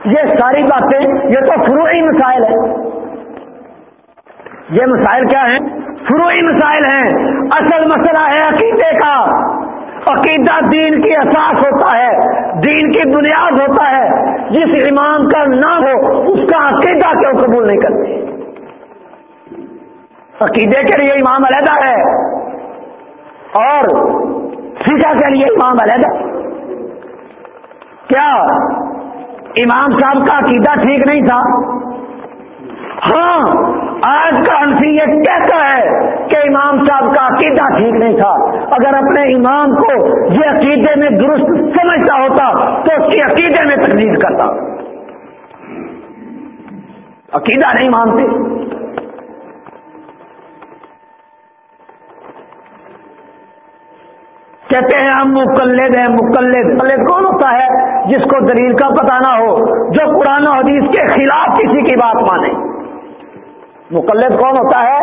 A: یہ ساری باتیں، یہ تو فروعی مسائل ہے یہ مسائل کیا ہیں؟ فروعی مسائل ہیں۔ اصل مسئلہ ہے عقیدے کا۔ عقیدہ دین کی احساس ہوتا ہے، دین کی بنیاد ہوتا ہے۔ جس امام کا نام ہو، اس کا عقیدہ کیوں قبول نہیں کرتے؟ عقیدے کے لیے امام علیحدہ ہے اور فکا کے لیے امام علیحدہ کیا امام صاحب کا عقیدہ ٹھیک نہیں تھا؟ ہاں آج کا انفی یہ کہتا ہے کہ امام صاحب کا عقیدہ ٹھیک نہیں تھا۔ اگر اپنے امام کو یہ عقیدے میں درست سمجھتا ہوتا، تو اس کی عقیدے میں تجدید کرتا۔ عقیدہ نہیں مانتے۔ کہتے ہیں ہم مقلد ہیں، مقلد مقلد کون ہوتا ہے؟ جس کو دلیل کا پتہ نہ ہو، جو قرآن و حدیث کے خلاف کسی کی بات مانے۔ مقلد کون ہوتا ہے؟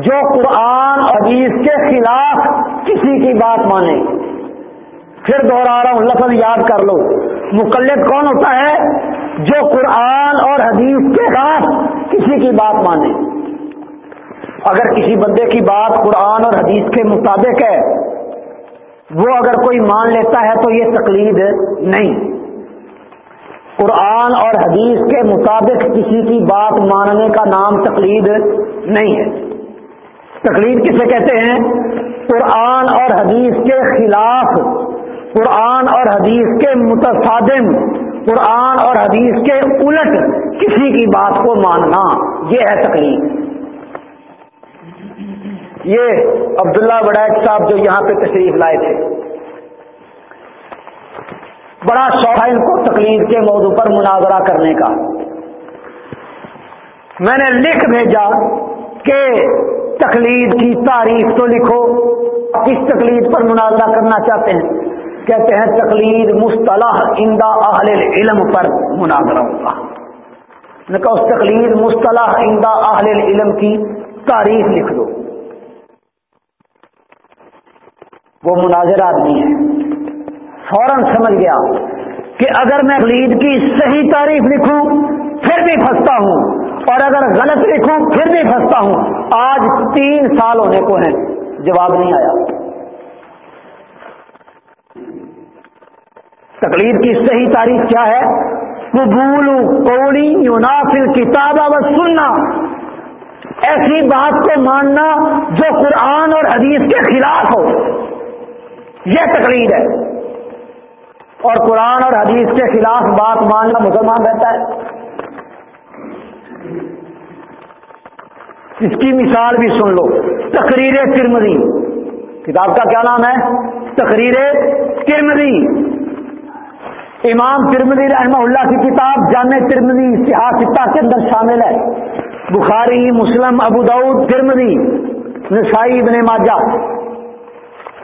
A: جو قرآن حدیث کے خلاف کسی کی بات مانے۔ پھر دوہرا رہا ہوں، لفظ یاد کر لو۔ مقلد کون ہوتا ہے؟ جو قرآن اور حدیث کے خلاف کسی کی بات مانے۔ اگر کسی بندے کی بات قرآن اور حدیث کے مطابق ہے وہ اگر کوئی مان لیتا ہے تو یہ تقلید نہیں۔ قرآن اور حدیث کے مطابق کسی کی بات ماننے کا نام تقلید نہیں ہے۔ تقلید کسے کہتے ہیں؟ قرآن اور حدیث کے خلاف۔ قرآن اور حدیث کے متصادم۔ قرآن اور حدیث کے الٹ کسی کی بات کو ماننا۔ یہ ہے تقلید۔ یہ عبداللہ وڈائک صاحب جو یہاں پہ تشریف لائے تھے۔ بڑا شوق ہے ان کو تقلید کے موضوع پر مناظرہ کرنے کا۔ میں نے لکھ بھیجا کہ تقلید کی تعریف تو لکھو۔ کس تقلید پر مناظرہ کرنا چاہتے ہیں۔ کہتے ہیں تقلید مصطلح اندا اہل علم پر مناظرہ ہوگا۔ میں کہا اس تقلید مصطلح اندا اہل علم کی تعریف لکھ دو۔ وہ مناظر آدمی ہے۔ فوراً سمجھ گیا کہ اگر میں عید کی صحیح تعریف لکھوں، پھر بھی پھنستا ہوں۔ اور اگر غلط لکھوں، پھر بھی پھنستا ہوں۔ آج تین سال ہونے کو ہیں، جواب نہیں آیا۔ تقلید کی صحیح تاریخ کیا ہے؟ قبول کوڑی یونافل کتاب و سننا ایسی بات کو ماننا جو قرآن اور حدیث کے خلاف ہو۔ یہ تقریر ہے۔ اور قرآن اور حدیث کے خلاف بات ماننا مسلمان رہتا ہے۔ اس کی مثال بھی سن لو۔ تقریر ترمدی کتاب کا کیا نام ہے؟ تقریر ترمدی امام ترمدی رحمہ اللہ کی کتاب جامع ترمدی سیاستہ کے اندر شامل ہے۔ بخاری، مسلم، ابو دعود ترمدی نسائی، ابن ماجہ۔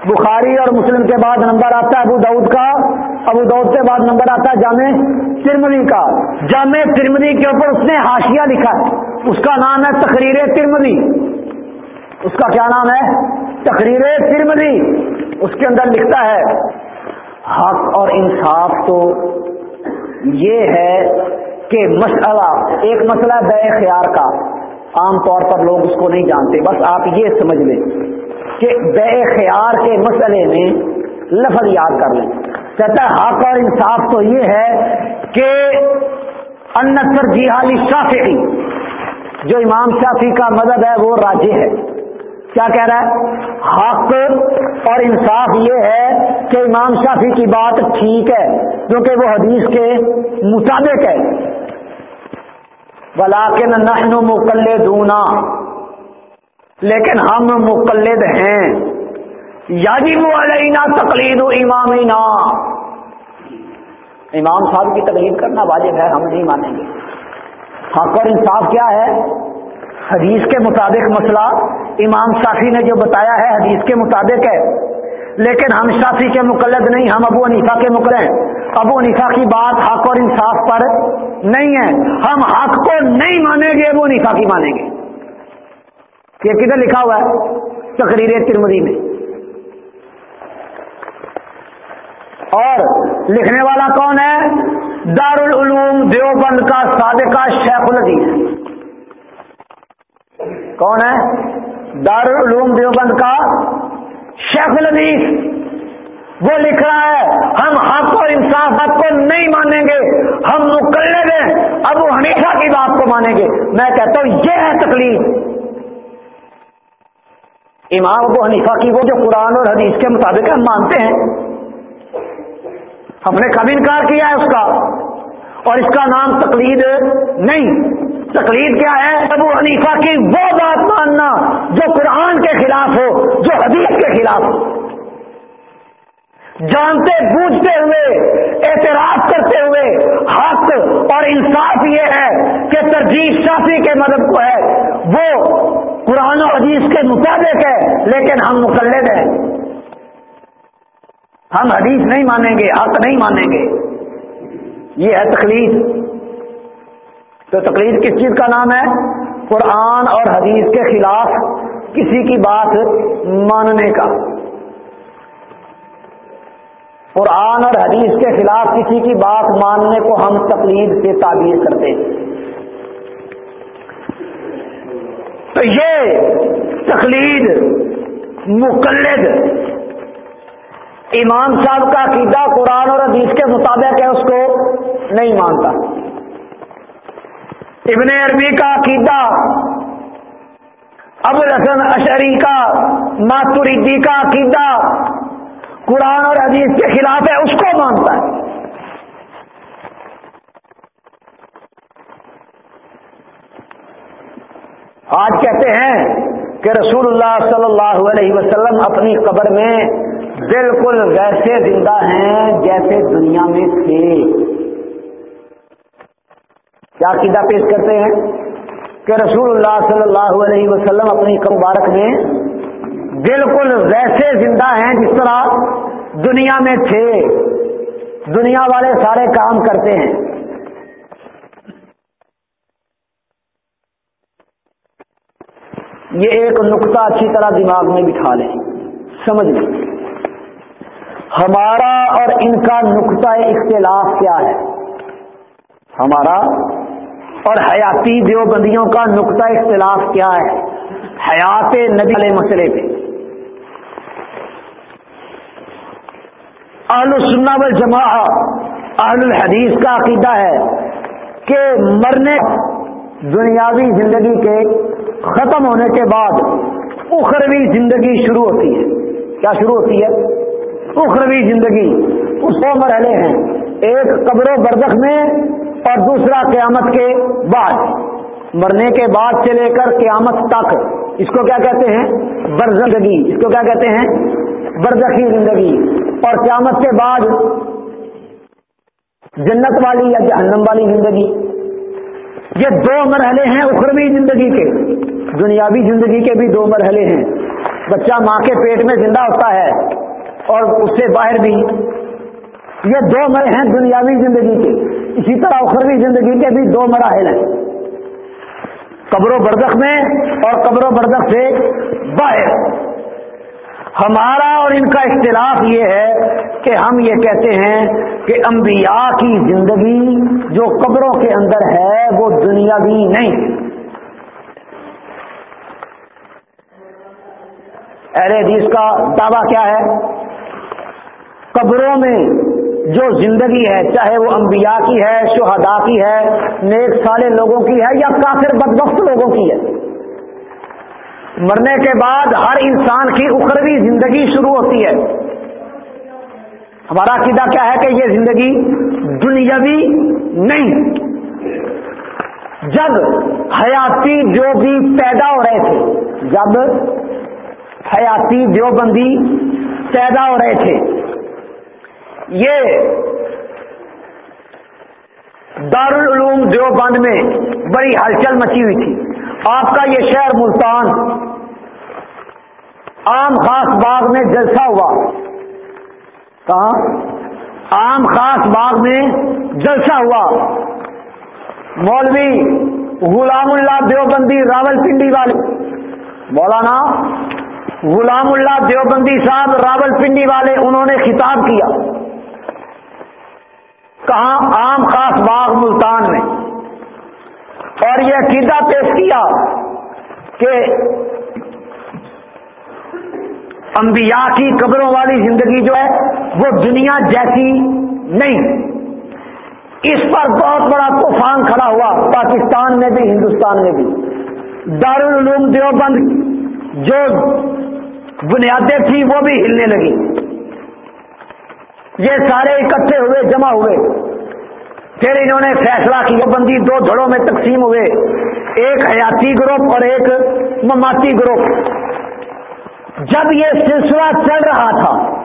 A: بخاری اور مسلم کے بعد نمبر آتا ہے ابو دعود کا، ابو دعود کے بعد نمبر آتا ہے جامع ترمدی کا۔ جامع ترمدی کے اوپر اس نے ہاشیہ لکھا ہے۔ اس کا نام ہے تقریر ترمدی اس کا کیا نام ہے؟ تقریر ترمدی اس کے اندر لکھتا ہے، حق اور انصاف تو یہ ہے کہ مسئلہ، ایک مسئلہ بے خیار کا۔ عام طور پر لوگ اس کو نہیں جانتے، بس آپ یہ سمجھ لیں۔ کہ بے خیار کے مسئلے میں لفظ یاد کر لیں۔ کہتا ہے، حق اور انصاف تو یہ ہے کہ انسر جہالی شافی جو امام شافی کا مذہب ہے، وہ راجی ہے۔ کیا کہہ رہا ہے؟ حق اور انصاف یہ ہے کہ امام شافی کی بات ٹھیک ہے، کیونکہ وہ حدیث کے مطابق ہے۔ بلاکن نحن مقلدونا لیکن ہم مقلد ہیں۔ یاجب علینا تقلید و امامینا امام صاحب کی تقلید کرنا واجب ہے، ہم نہیں مانیں گے۔ حق اور انصاف کیا ہے؟ حدیث کے مطابق مسئلہ۔ امام صافی نے جو بتایا ہے، حدیث کے مطابق ہے۔ لیکن ہم شافی کے مقلد نہیں، ہم ابو انیفا کے مقرر ہیں۔ ابو انیفا کی بات حق اور انصاف پر نہیں ہے۔ ہم حق کو نہیں مانیں گے، ابو انیفا کی مانیں گے۔ یہ کدھر لکھا ہوا ہے؟ تقریر ترمدی میں۔ اور لکھنے والا کون ہے؟ دارالعلوم دیوبند کا سابقہ شیخ الحدیث کون ہے؟ دارالعلوم دیوبند کا شیخ الحدیث وہ لکھ رہا ہے، ہم حق اور انصاف حق کو نہیں مانیں گے، ہم مقرر ہیں اب وہ ہمیشہ کی بات کو مانیں گے۔ میں کہتا ہوں یہ ہے تکلیف امام ابو حنیفہ کی وہ جو قرآن اور حدیث کے مطابق ہم مانتے ہیں۔ ہم نے کبھی انکار کیا ہے اس کا؟ اور اس کا نام تقلید نہیں۔ تقلید کیا ہے؟ ابو حنیفہ کی وہ بات ماننا جو قرآن کے خلاف ہو، جو حدیث کے خلاف ہو۔ جانتے، بوجھتے ہوئے، اعتراف کرتے ہوئے، حق اور انصاف یہ ہے کہ ترجیح شافی کے مدد کو ہے۔ وہ قرآن و حدیث کے مطابق ہے، لیکن ہم مقلد ہیں۔ ہم حدیث نہیں مانیں گے حق نہیں مانیں گے۔ یہ ہے تکلیف تو تقریر کس چیز کا نام ہے؟ قرآن اور حدیث کے خلاف کسی کی بات ماننے کا۔ قرآن اور حدیث کے خلاف کسی کی بات ماننے کو ہم تقلید سے تعبیر کرتے ہیں۔ تو یہ تقلید مقلد امام صاحب کا عقیدہ قرآن اور حدیث کے مطابق ہے، اس کو نہیں مانتا۔ ابن عربی کا عقیدہ، ابو الحسن اشری کا ماتوریدی کا عقیدہ، قرآن اور حدیث کے خلاف ہے، اس کو مانتا ہے۔ آج کہتے ہیں کہ رسول اللہ صلی اللہ علیہ وسلم اپنی قبر میں بالکل ویسے زندہ ہیں جیسے دنیا میں تھے۔ کیا عقیدہ پیش کرتے ہیں کہ رسول اللہ صلی اللہ علیہ وسلم اپنی مبارک میں بالکل ویسے زندہ ہیں جس طرح دنیا میں تھے۔ دنیا والے سارے کام کرتے ہیں۔ یہ ایک نقطہ اچھی طرح دماغ میں بٹھا لیں۔ سمجھ لیں۔ ہمارا اور ان کا نقطۂ اختلاف کیا ہے؟ ہمارا اور حیاتی دیوبندیوں کا نقطہ اختلاف کیا ہے؟ حیات نبی علیہ مسئلے پہ۔ اہل السنہ والجماع اہل الحدیث کا عقیدہ ہے کہ مرنے دنیاوی زندگی کے ختم ہونے کے بعد اخروی زندگی شروع ہوتی ہے۔ کیا شروع ہوتی ہے؟ اخروی زندگی۔ اس کو مرحلے ہیں۔ ایک قبر و بردخ میں اور دوسرا قیامت کے بعد۔ مرنے کے بعد سے لے کر قیامت تک۔ اس کو کیا کہتے ہیں؟ برزندگی اس کو کیا کہتے ہیں؟ برزخی زندگی۔ اور قیامت کے بعد جنت والی یا جہنم والی زندگی۔ یہ دو مرحلے ہیں اخروی زندگی کے، دنیاوی زندگی کے بھی دو مرحلے ہیں۔ بچہ ماں کے پیٹ میں زندہ ہوتا ہے اور اس سے باہر بھی۔ یہ دو مرحلے ہیں دنیاوی زندگی کے۔ اسی طرح اخروی زندگی کے بھی دو مراحل ہیں۔ قبر و بردخ میں اور قبر و بردخ سے باہر۔ ہمارا اور ان کا اختلاف یہ ہے کہ ہم یہ کہتے ہیں کہ انبیاء کی زندگی جو قبروں کے اندر ہے وہ دنیاوی نہیں۔ اہل حدیث جی، کا دعویٰ کیا ہے؟ قبروں میں جو زندگی ہے، چاہے وہ انبیاء کی ہے، شہداء کی ہے، نیک سالے لوگوں کی ہے یا کافر بدبخت لوگوں کی ہے۔ مرنے کے بعد ہر انسان کی اخروی زندگی شروع ہوتی ہے۔ ہمارا عقیدہ کیا ہے کہ یہ زندگی دنیاوی نہیں۔ جب حیاتی جو بھی پیدا ہو رہے تھے، جب حیاتی جو بندی پیدا ہو رہے تھے، یہ دارالعلوم دیوبند میں بڑی ہلچل مچی ہوئی تھی۔ آپ کا یہ شہر ملتان، عام خاص باغ میں جلسہ ہوا۔ کہاں؟ عام خاص باغ میں جلسہ ہوا۔ مولوی غلام اللہ دیوبندی راول پنڈی والے، مولانا غلام اللہ دیوبندی صاحب راول پنڈی والے، انہوں نے خطاب کیا۔ کہاں؟ عام خاص باغ ملتان میں۔ اور یہ عقیدہ پیش کیا کہ انبیاء کی قبروں والی زندگی جو ہے وہ دنیا جیسی نہیں۔ اس پر بہت بڑا طوفان کھڑا ہوا، پاکستان میں بھی، ہندوستان میں بھی۔ دارالعلوم دیوبند جو بنیادیں تھیں وہ بھی ہلنے لگی۔ یہ سارے اکٹھے ہوئے، جمع ہوئے۔ پھر انہوں نے فیصلہ کیا بندی دو دھڑوں میں تقسیم ہوئے۔ ایک حیاتی گروپ اور ایک مماتی گروپ۔ جب یہ سلسلہ چل رہا تھا،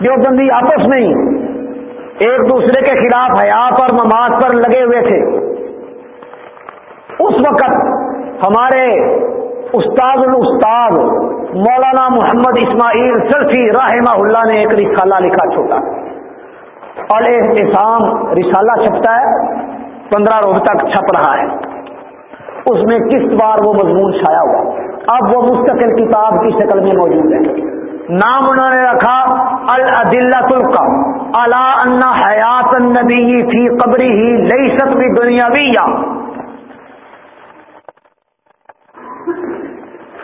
A: جو بندی آپس میں ہی، ایک دوسرے کے خلاف حیات اور مماد پر لگے ہوئے تھے۔ اس وقت ہمارے استاد الاستاد مولانا محمد اسماعیل سلفی رحمہ اللہ نے ایک رسالہ لکھا چھوٹا۔ اور احتسام رسالہ چھپتا ہے، پندرہ روز تک چھپ رہا ہے۔ اس میں کس بار وہ مضمون چھایا ہوا؟ اب وہ مستقل کتاب کی شکل میں موجود ہے۔ نام انہوں نے رکھا العدلت القا اللہ حیات النبی فی قبری ہی لئی سب بھی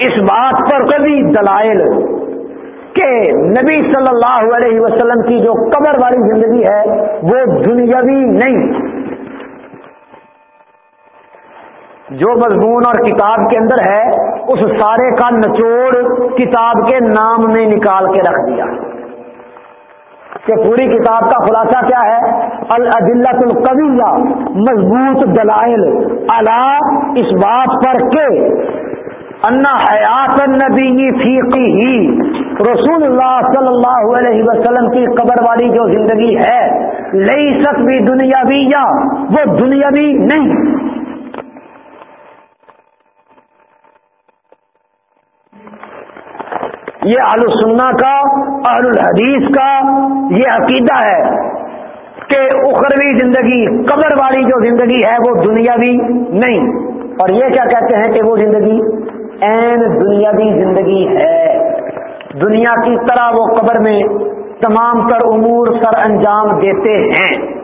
A: اس بات پر کبھی دلائل کہ نبی صلی اللہ علیہ وسلم کی جو قبر والی زندگی ہے، وہ دنیاوی نہیں۔ جو مضمون اور کتاب کے اندر ہے، اس سارے کا نچوڑ کتاب کے نام میں نکال کے رکھ دیا۔ کہ پوری کتاب کا خلاصہ کیا ہے؟ العدلت القویہ، مضبوط دلائل اللہ اس بات پر کہ انا حیات النبی فیقی ہی رسول اللہ صلی اللہ علیہ وسلم کی قبر والی جو زندگی ہے لئی سک بھی دنیاوی یا وہ دنیاوی نہیں۔ یہ اہل السنہ کا، اہل الحدیث کا یہ عقیدہ ہے کہ اخروی زندگی، قبر والی جو زندگی ہے، وہ دنیاوی نہیں۔ اور یہ کیا کہتے ہیں کہ وہ زندگی این دنیاوی زندگی ہے۔ دنیا کی طرح وہ قبر میں تمام تر امور سر انجام دیتے ہیں۔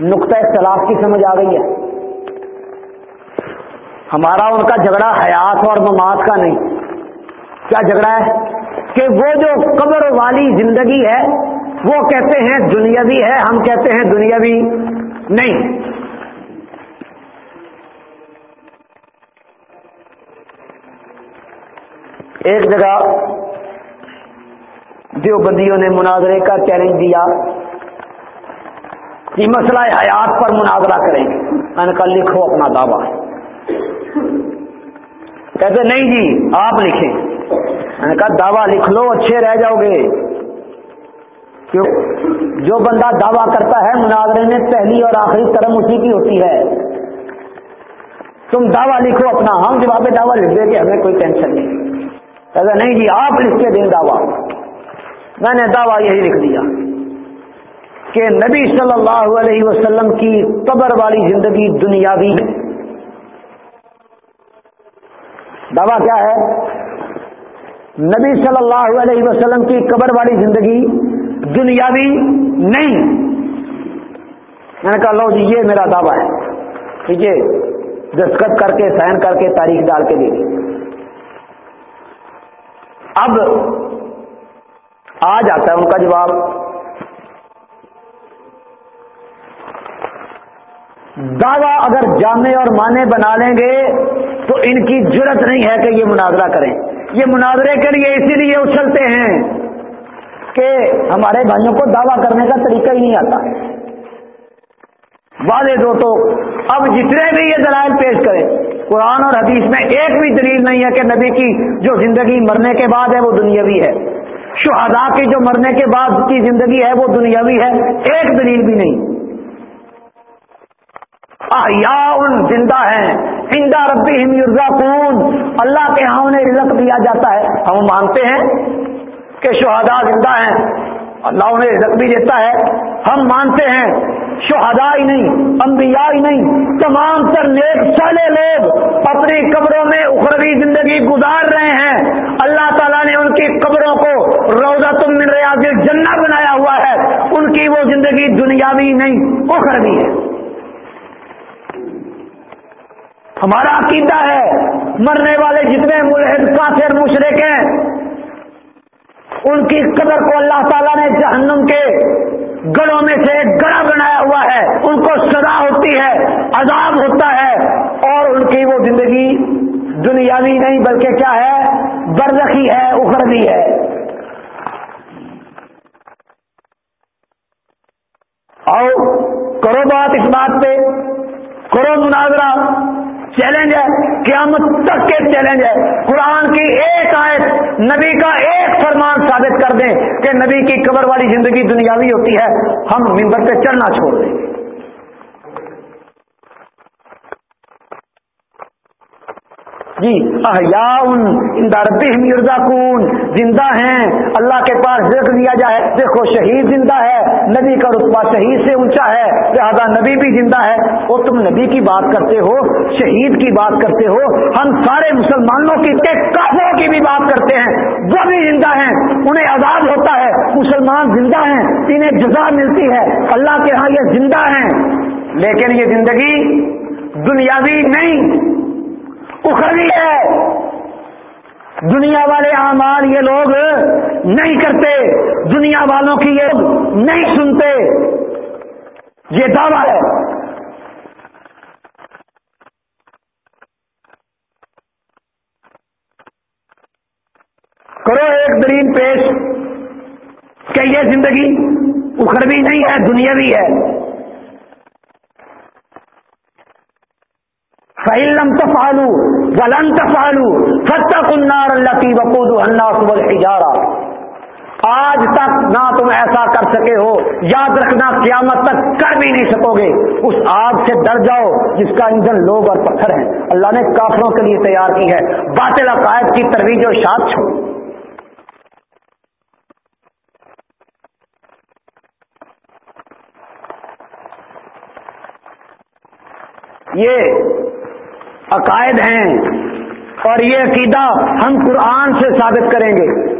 A: نقطۂ اختلاف کی سمجھ آ گئی ہے۔ ہمارا ان کا جھگڑا حیات اور مماد کا نہیں۔ کیا جھگڑا ہے؟ کہ وہ جو قبر والی زندگی ہے، وہ کہتے ہیں دنیاوی ہے، ہم کہتے ہیں دنیاوی نہیں۔ ایک جگہ دیوبندیوں نے مناظرے کا چیلنج دیا کہ مسئلہ حیات پر مناظرہ کریں۔ میں نے کہا، لکھو اپنا دعویٰ۔ کہتے، نہیں جی آپ لکھیں۔ میں نے کہا، دعویٰ لکھ لو، اچھے رہ جاؤ گے۔ کیوں؟ جو بندہ دعویٰ کرتا ہے، مناظرے میں پہلی اور آخری طرح اسی کی ہوتی ہے۔ تم دعویٰ لکھو اپنا۔ ہم جواب دعویٰ لکھ دے کہ ہمیں کوئی ٹینشن نہیں۔ کہتا نہیں جی آپ لکھ کے دیں دعویٰ۔ میں نے دعویٰ یہی لکھ دیا کہ نبی صلی اللہ علیہ وسلم کی قبر والی زندگی دنیاوی ہے۔ دعویٰ کیا ہے؟ نبی صلی اللہ علیہ وسلم کی قبر والی زندگی دنیاوی نہیں۔ میں نے کہا، لو جی یہ میرا دعویٰ ہے۔ ٹھیک ہے دستخط کر کے سائن کر کے، تاریخ ڈال کے دے۔ اب آ جاتا ہے ان کا جواب۔ دعویٰ اگر جامع اور مانے بنا لیں گے تو ان کی ضرورت نہیں ہے کہ یہ مناظرہ کریں۔ یہ مناظرے کے لیے اسی لیے اچھلتے ہیں کہ ہمارے بھائیوں کو دعویٰ کرنے کا طریقہ ہی نہیں آتا۔ والے دو تو اب جتنے بھی یہ دلائل پیش کریں قرآن اور حدیث میں ایک بھی دلیل نہیں ہے کہ نبی کی جو زندگی مرنے کے بعد ہے وہ دنیاوی ہے۔ شہداء کی جو مرنے کے بعد کی زندگی ہے وہ دنیاوی ہے، ایک دلیل بھی نہیں۔ ان زندہ ہیں۔ ہندا ربی مرزا کون اللہ کے ہاں انہیں رزق دیا جاتا ہے۔ ہم مانتے ہیں کہ شہدا زندہ ہیں۔ اللہ انہیں رزق بھی دیتا ہے۔ ہم مانتے ہیں شہدا ہی نہیں، انبیاء ہی نہیں۔ تمام تر نیک سالے لوگ اپنی قبروں میں اخروی زندگی گزار رہے ہیں۔ اللہ تعالیٰ نے ان کی قبروں کو روزہ تم مل رہا جنا بنایا ہوا ہے۔ ان کی وہ زندگی دنیاوی نہیں، اخروی ہے۔ ہمارا عقیدہ ہے، مرنے والے جتنے ملحد کافر مشرق ہیں ان کی قدر کو اللہ تعالیٰ نے جہنم کے گڑوں میں سے ایک گڑا بنایا ہوا ہے۔ ان کو سزا ہوتی ہے، عذاب ہوتا ہے۔ اور ان کی وہ زندگی دنیاوی نہیں، بلکہ کیا ہے؟ برزخی ہے اخروی ہے۔ اور کرو بات اس بات پہ، کرو مناظرہ۔ چیلنج ہے، قیامت تک کے چیلنج ہے۔ قرآن کی ایک آیت نبی کا ایک فرمان ثابت کر دیں کہ نبی کی قبر والی زندگی دنیاوی ہوتی ہے، ہم ممبر پہ چڑھنا چھوڑ دیں گے۔ جی مرزا کون زندہ ہیں، اللہ کے پاس ذکر دیا جائے۔ دیکھو، شہید زندہ ہے، نبی کا رتبہ شہید سے اونچا ہے، لہٰذا نبی بھی زندہ ہے۔ اور تم نبی کی بات کرتے ہو، شہید کی بات کرتے ہو، ہم سارے مسلمانوں کی کافروں کی بھی بات کرتے ہیں۔ وہ بھی زندہ ہیں، انہیں آزاد ہوتا ہے۔ مسلمان زندہ ہیں، انہیں جزا ملتی ہے۔ اللہ کے ہاں یہ زندہ ہیں، لیکن یہ زندگی دنیاوی نہیں۔ اخروی ہے۔ دنیا والے اعمال یہ لوگ نہیں کرتے۔ دنیا والوں کی یہ نہیں سنتے۔ یہ دعویٰ ہے۔ کرو ایک دلیل پیش کہ یہ زندگی اخروی نہیں ہے، دنیاوی ہے۔ فعلم تفالو ولن تفالو فتح النار آج تک نہ تم ایسا کر سکے ہو، یاد رکھنا قیامت تک کر بھی نہیں سکو گے اس آگ سے ڈر جاؤ جس کا انجن لوگ اور پتھر ہیں۔ اللہ نے کافروں کے لیے تیار کی ہے۔ باطل عقائد کی ترویج و شاد چھوڑ یہ عقائد ہیں اور یہ عقیدہ ہم قرآن سے ثابت کریں گے۔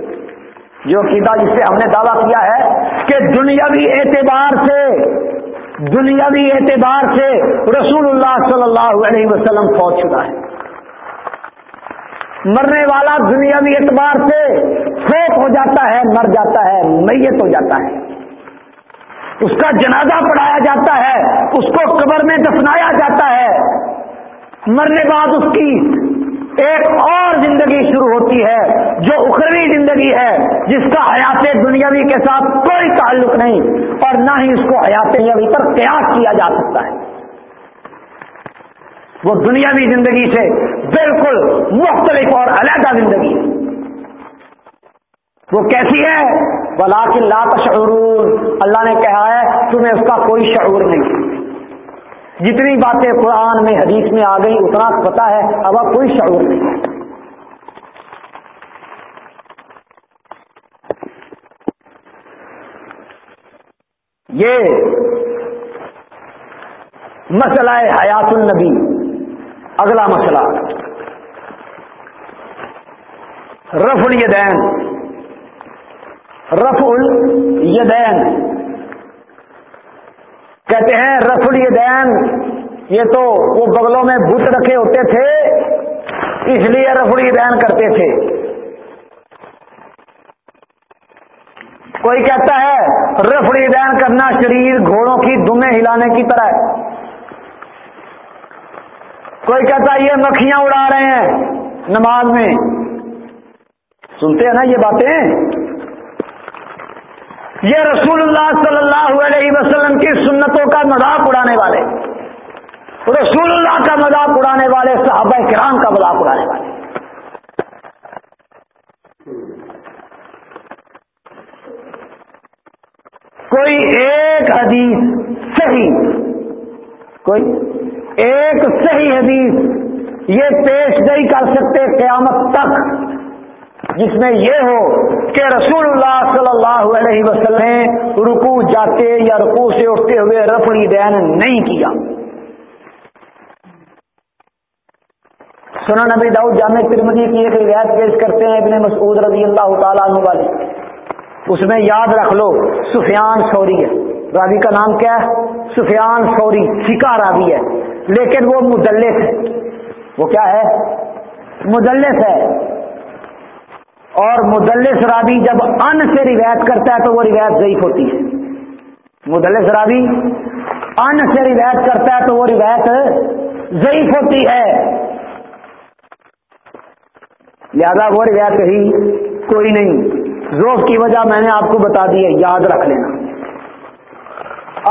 A: جو عقیدہ جس سے ہم نے دعویٰ کیا ہے کہ دنیاوی اعتبار سے، دنیاوی اعتبار سے رسول اللہ صلی اللہ علیہ وسلم فوج چکا ہے مرنے والا دنیاوی اعتبار سے فوت ہو جاتا ہے، مر جاتا ہے، میت ہو جاتا ہے۔ اس کا جنازہ پڑھایا جاتا ہے، اس کو قبر میں دفنایا جاتا ہے۔ مرنے بعد اس کی ایک اور زندگی شروع ہوتی ہے، جو اخروی زندگی ہے، جس کا حیات دنیاوی کے ساتھ کوئی تعلق نہیں اور نہ ہی اس کو حیات دنیاوی پر قیاس کیا جا سکتا ہے۔ وہ دنیاوی زندگی سے بالکل مختلف اور علیحدہ زندگی ہے۔ وہ کیسی ہے؟ بلا کے لا شعور اللہ نے کہا ہے، تمہیں اس کا کوئی شعور نہیں۔ جتنی باتیں قرآن میں، حدیث میں آ گئی اتنا پتا ہے، اب اب کوئی شعور نہیں۔ یہ مسئلہ ہے حیات النبی، اگلا مسئلہ۔ رف الیدین۔ رف الیدین۔ کہتے ہیں، رسول دین یہ تو وہ بغلوں میں بت رکھے ہوتے تھے، اس لیے رفڑی دین کرتے تھے۔ کوئی کہتا ہے رفڑی دین کرنا شریر گھوڑوں کی دمیں ہلانے کی طرح ہے۔ کوئی کہتا ہے، یہ مکھیاں اڑا رہے ہیں نماز میں۔ سنتے ہیں نا یہ باتیں؟ یہ رسول اللہ صلی اللہ علیہ وسلم کی سنتوں کا مذاق اڑانے والے۔ رسول اللہ کا مذاق اڑانے والے، صحابہ کرام کا مذاق اڑانے والے۔ کوئی ایک حدیث صحیح، کوئی ایک صحیح حدیث یہ پیش نہیں کر سکتے قیامت تک۔ جس میں یہ ہو کہ رسول اللہ صلی اللہ علیہ وسلم رکو جاتے یا رکو سے اٹھتے ہوئے رفڑی دین نہیں کیا۔ سنا نبی داؤد جامع ترمدی کی ایک روایت پیش کرتے ہیں ابن مسعود رضی اللہ تعالیٰ عنہ والے اس میں یاد رکھ لو، سفیان سوری ہے۔ راوی کا نام کیا ہے؟ سفیان سوری فکا راوی ہے۔ لیکن وہ مدلس ہے۔ وہ کیا ہے؟ مدلس ہے۔ اور مدلس رابی جب ان سے روایت کرتا ہے تو وہ روایت ضعیف ہوتی ہے۔ مدلس رابی ان سے روایت کرتا ہے تو وہ روایت ضعیف ہوتی ہے۔ لہذا وہ روایت کہی کوئی نہیں۔ ذوق کی وجہ میں نے آپ کو بتا دی ہے، یاد رکھ لینا۔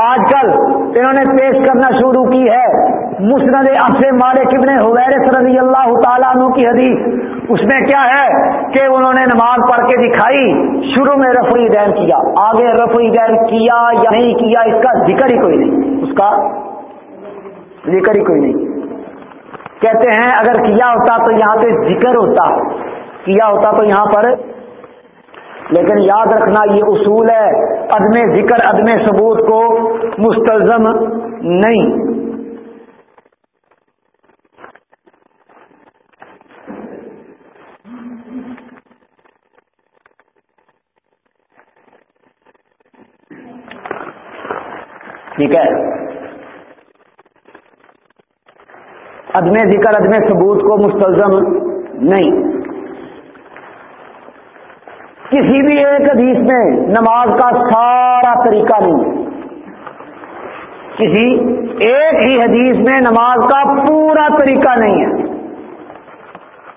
A: آج کل انہوں نے پیش کرنا شروع کی ہے۔ مسند افس مالک ابن حویرس رضی اللہ تعالیٰ عنہ کی حدیث۔ اس میں کیا ہے کہ انہوں نے نماز پڑھ کے دکھائی، شروع میں رفعی دین کیا۔ آگے رفعی دین کیا یا نہیں کیا، اس کا ذکر ہی کوئی نہیں۔ اس کا ذکر ہی کوئی نہیں۔ کہتے ہیں، اگر کیا ہوتا تو یہاں پہ ذکر ہوتا۔ کیا ہوتا تو یہاں پر لیکن یاد رکھنا یہ اصول ہے، عدم ذکر، عدم ثبوت کو مستلزم نہیں۔ ٹھیک ہے۔ عدم ذکر، عدم ثبوت کو مستلزم نہیں۔ کسی بھی ایک حدیث میں نماز کا سارا طریقہ نہیں۔ کسی ایک ہی حدیث میں نماز کا پورا طریقہ نہیں ہے۔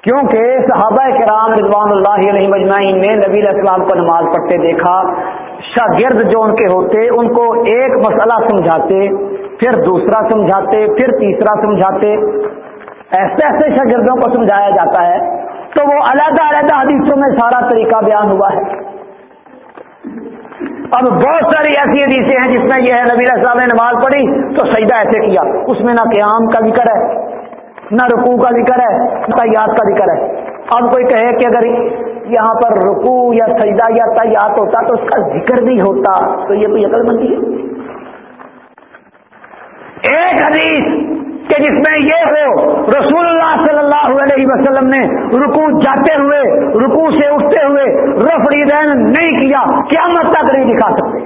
A: کیونکہ صحابہ کرام رضوان اللہ علیہ مجمعین نے نبی علیہ السلام کو نماز پڑھتے دیکھا، شاگرد جو ان کے ہوتے ان کو ایک مسئلہ سمجھاتے، پھر دوسرا سمجھاتے، پھر تیسرا سمجھاتے۔ ایسے ایسے شاگردوں کو سمجھایا جاتا ہے، تو وہ علیحدہ علیحدہ حدیثوں میں سارا طریقہ بیان ہوا ہے۔ اب بہت ساری ایسی حدیثیں ہیں جس میں یہ ہے، نبی صاحب نے نماز پڑھی تو سجدہ ایسے کیا۔ اس میں نہ قیام کا ذکر ہے، نہ رکوع کا ذکر ہے، نہ تیات کا ذکر ہے۔ اب کوئی کہے کہ اگر یہاں پر رکوع یا سجدہ یا تیات ہوتا تو اس کا ذکر بھی ہوتا، تو یہ کوئی عقل مندی ہے؟ ایک حدیث کہ جس میں یہ ہو، رسول اللہ صلی اللہ علیہ وسلم نے رکو جاتے ہوئے رکو سے اٹھتے ہوئے رفڑی دین نہیں کیا کیا مت نہیں دکھا سکتے۔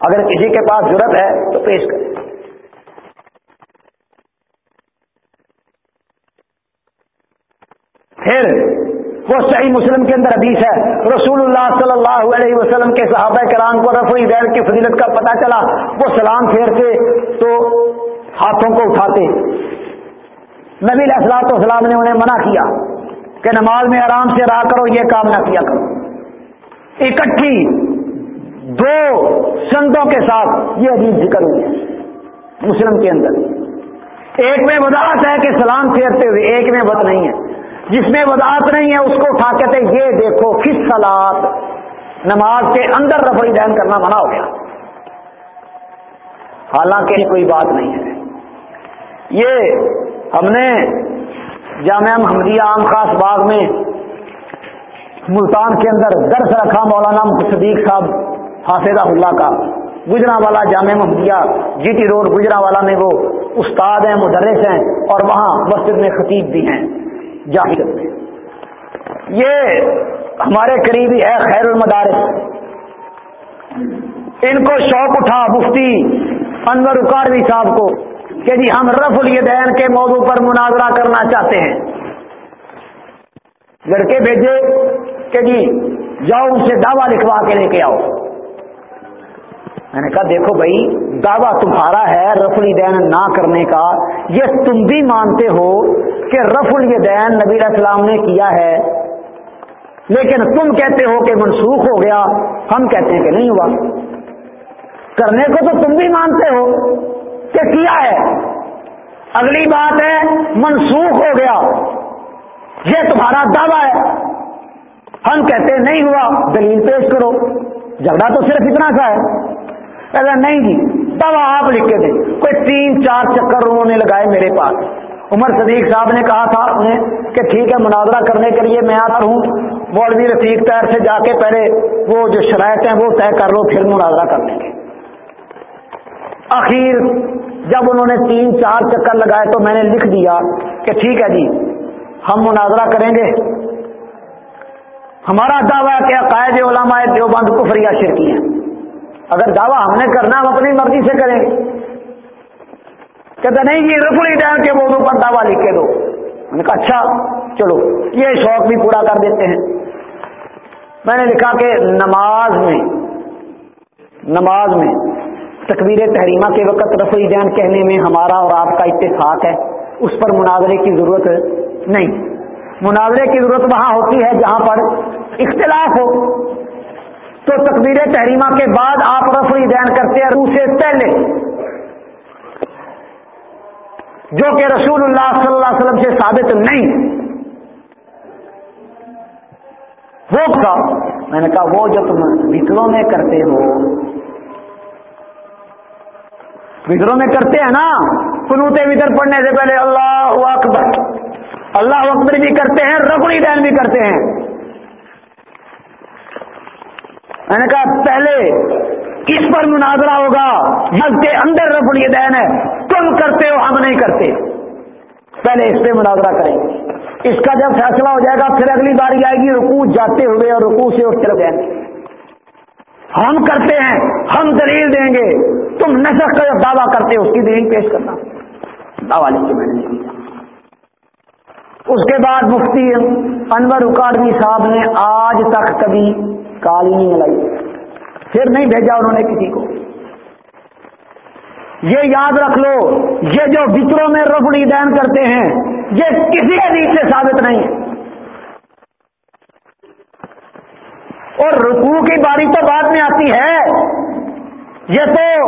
A: اگر کسی کے پاس ضرورت ہے تو پیش کرے پھر وہ صحیح مسلم کے اندر حدیث ہے، رسول اللہ صلی اللہ علیہ وسلم کے صحابہ کرام کو رفعی دیر کی فضیلت کا پتہ چلا، وہ سلام پھیرتے تو ہاتھوں کو اٹھاتے۔ نبی علیہ السلاط والسلام نے انہیں منع کیا کہ نماز میں آرام سے رہا کرو، یہ کام نہ کیا کرو۔ اکٹھی دو سنتوں کے ساتھ یہ عجیب ذکر ہوئی ہے مسلم کے اندر۔ ایک میں وضاحت ہے کہ سلام پھیرتے ہوئے، ایک میں بد نہیں ہے۔ جس میں وضاحت نہیں ہے، اس کو اٹھا کے تھے یہ دیکھو کس سلاد نماز کے اندر رفڑی دہن کرنا منع ہو گیا۔ حالانکہ کوئی بات نہیں ہے۔ یہ ہم نے جامعہ محمدیہ عام خاص باغ میں ملتان کے اندر درس رکھا مولانا صدیق صاحب حافظ اللہ کا۔ گجرا والا جامع محمدیہ جی ٹی روڈ گجرا والا میں وہ استاد ہیں، مدرس ہیں اور وہاں مسجد میں خطیب بھی ہیں میں۔ یہ ہمارے قریبی ہے خیر المدارس۔ ان کو شوق اٹھا مفتی انور اکاروی صاحب کو کہ جی ہم رف الیدین کے موضوع پر مناظرہ کرنا چاہتے ہیں۔ لڑکے بھیجے کہ جی جاؤ ان سے دعویٰ لکھوا کے لے کے آؤ۔ میں نے کہا دیکھو بھائی، دعویٰ تمہارا ہے رف الدین نہ کرنے کا۔ یہ تم بھی مانتے ہو کہ رف الدین نبی علیہ السلام نے کیا ہے۔ لیکن تم کہتے ہو کہ منسوخ ہو گیا۔ ہم کہتے ہیں کہ نہیں ہوا۔ کرنے کو تو تم بھی مانتے ہو کہ کیا ہے؟ اگلی بات ہے، منسوخ ہو گیا۔ یہ تمہارا دعویٰ ہے۔ ہم کہتے ہیں، نہیں ہوا، دلیل پیش کرو۔ جھگڑا تو صرف اتنا سا ہے۔ نہیں جی دوا آپ لکھ کے دیں۔ کوئی تین، چار چکر انہوں نے لگائے میرے پاس۔ عمر صدیق صاحب نے کہا تھا انہیں کہ ٹھیک ہے، مناظرہ کرنے کے لیے میں آتا ہوں۔ مولوی رفیق پیر سے جا کے پہلے وہ جو شرائط ہیں وہ طے کر لو، پھر مناظرہ کر لیں گے اخیر جب انہوں نے تین چار چکر لگائے تو میں نے لکھ دیا کہ ٹھیک ہے جی ہم مناظرہ کریں گے۔ ہمارا دعویٰ ہے کہ عقائد علماء دیوبند کفر یا شرکی ہیں۔ اگر دعویٰ ہم نے کرنا ہم اپنی مرضی سے کریں۔ گے کہتے نہیں جی رفڑی ڈال کے موضوع پر دعویٰ لکھ کے دو۔ میں نے کہا اچھا چلو، یہ شوق بھی پورا کر دیتے ہیں۔ میں نے لکھا کہ نماز میں نماز میں تکبیر تحریمہ کے وقت رفع دین کہنے میں ہمارا اور آپ کا اتفاق ہے، اس پر مناظرے کی ضرورت نہیں۔ مناظرے کی ضرورت وہاں ہوتی ہے جہاں پر اختلاف ہو۔ تو تکبیر تحریمہ کے بعد آپ رفع دین کرتے ہیں روح سے پہلے۔ جو کہ رسول اللہ صلی اللہ علیہ وسلم سے ثابت نہیں۔ وہ میں نے کہا، وہ جو تم بتروں میں کرتے ہو وطروں میں کرتے ہیں نا قنوت وطر پڑھنے سے پہلے اللہ اکبر۔ اللہ اکبر بھی کرتے ہیں ربڑی دین بھی کرتے ہیں۔ میں نے کہا، پہلے کس پر مناظرہ ہوگا؟ جب کے اندر ربڑی دین ہے۔ تم کرتے ہو، ہم نہیں کرتے۔ پہلے اس پہ مناظرہ کریں۔ گے اس کا جب فیصلہ ہو جائے گا، پھر اگلی باری آئے گی رکو جاتے ہوئے اور رکو سے اٹھتے جائیں گے ہم کرتے ہیں، ہم دلیل دیں گے۔ تم نسخ کا جب دعویٰ کرتے ہو، اس کی دلیل پیش کرنا۔ دعویٰ لکھ کے میں نے اس کے بعد مفتی انور اکاڑوی صاحب نے آج تک کبھی کالی نہیں ملائی پھر نہیں بھیجا انہوں نے کسی کو۔ یہ یاد رکھ لو، یہ جو بچروں میں رفڑی دین کرتے ہیں، یہ کسی حدیث سے ثابت نہیں ہے اور رکو کی باری تو بعد میں آتی ہے۔ یہ تو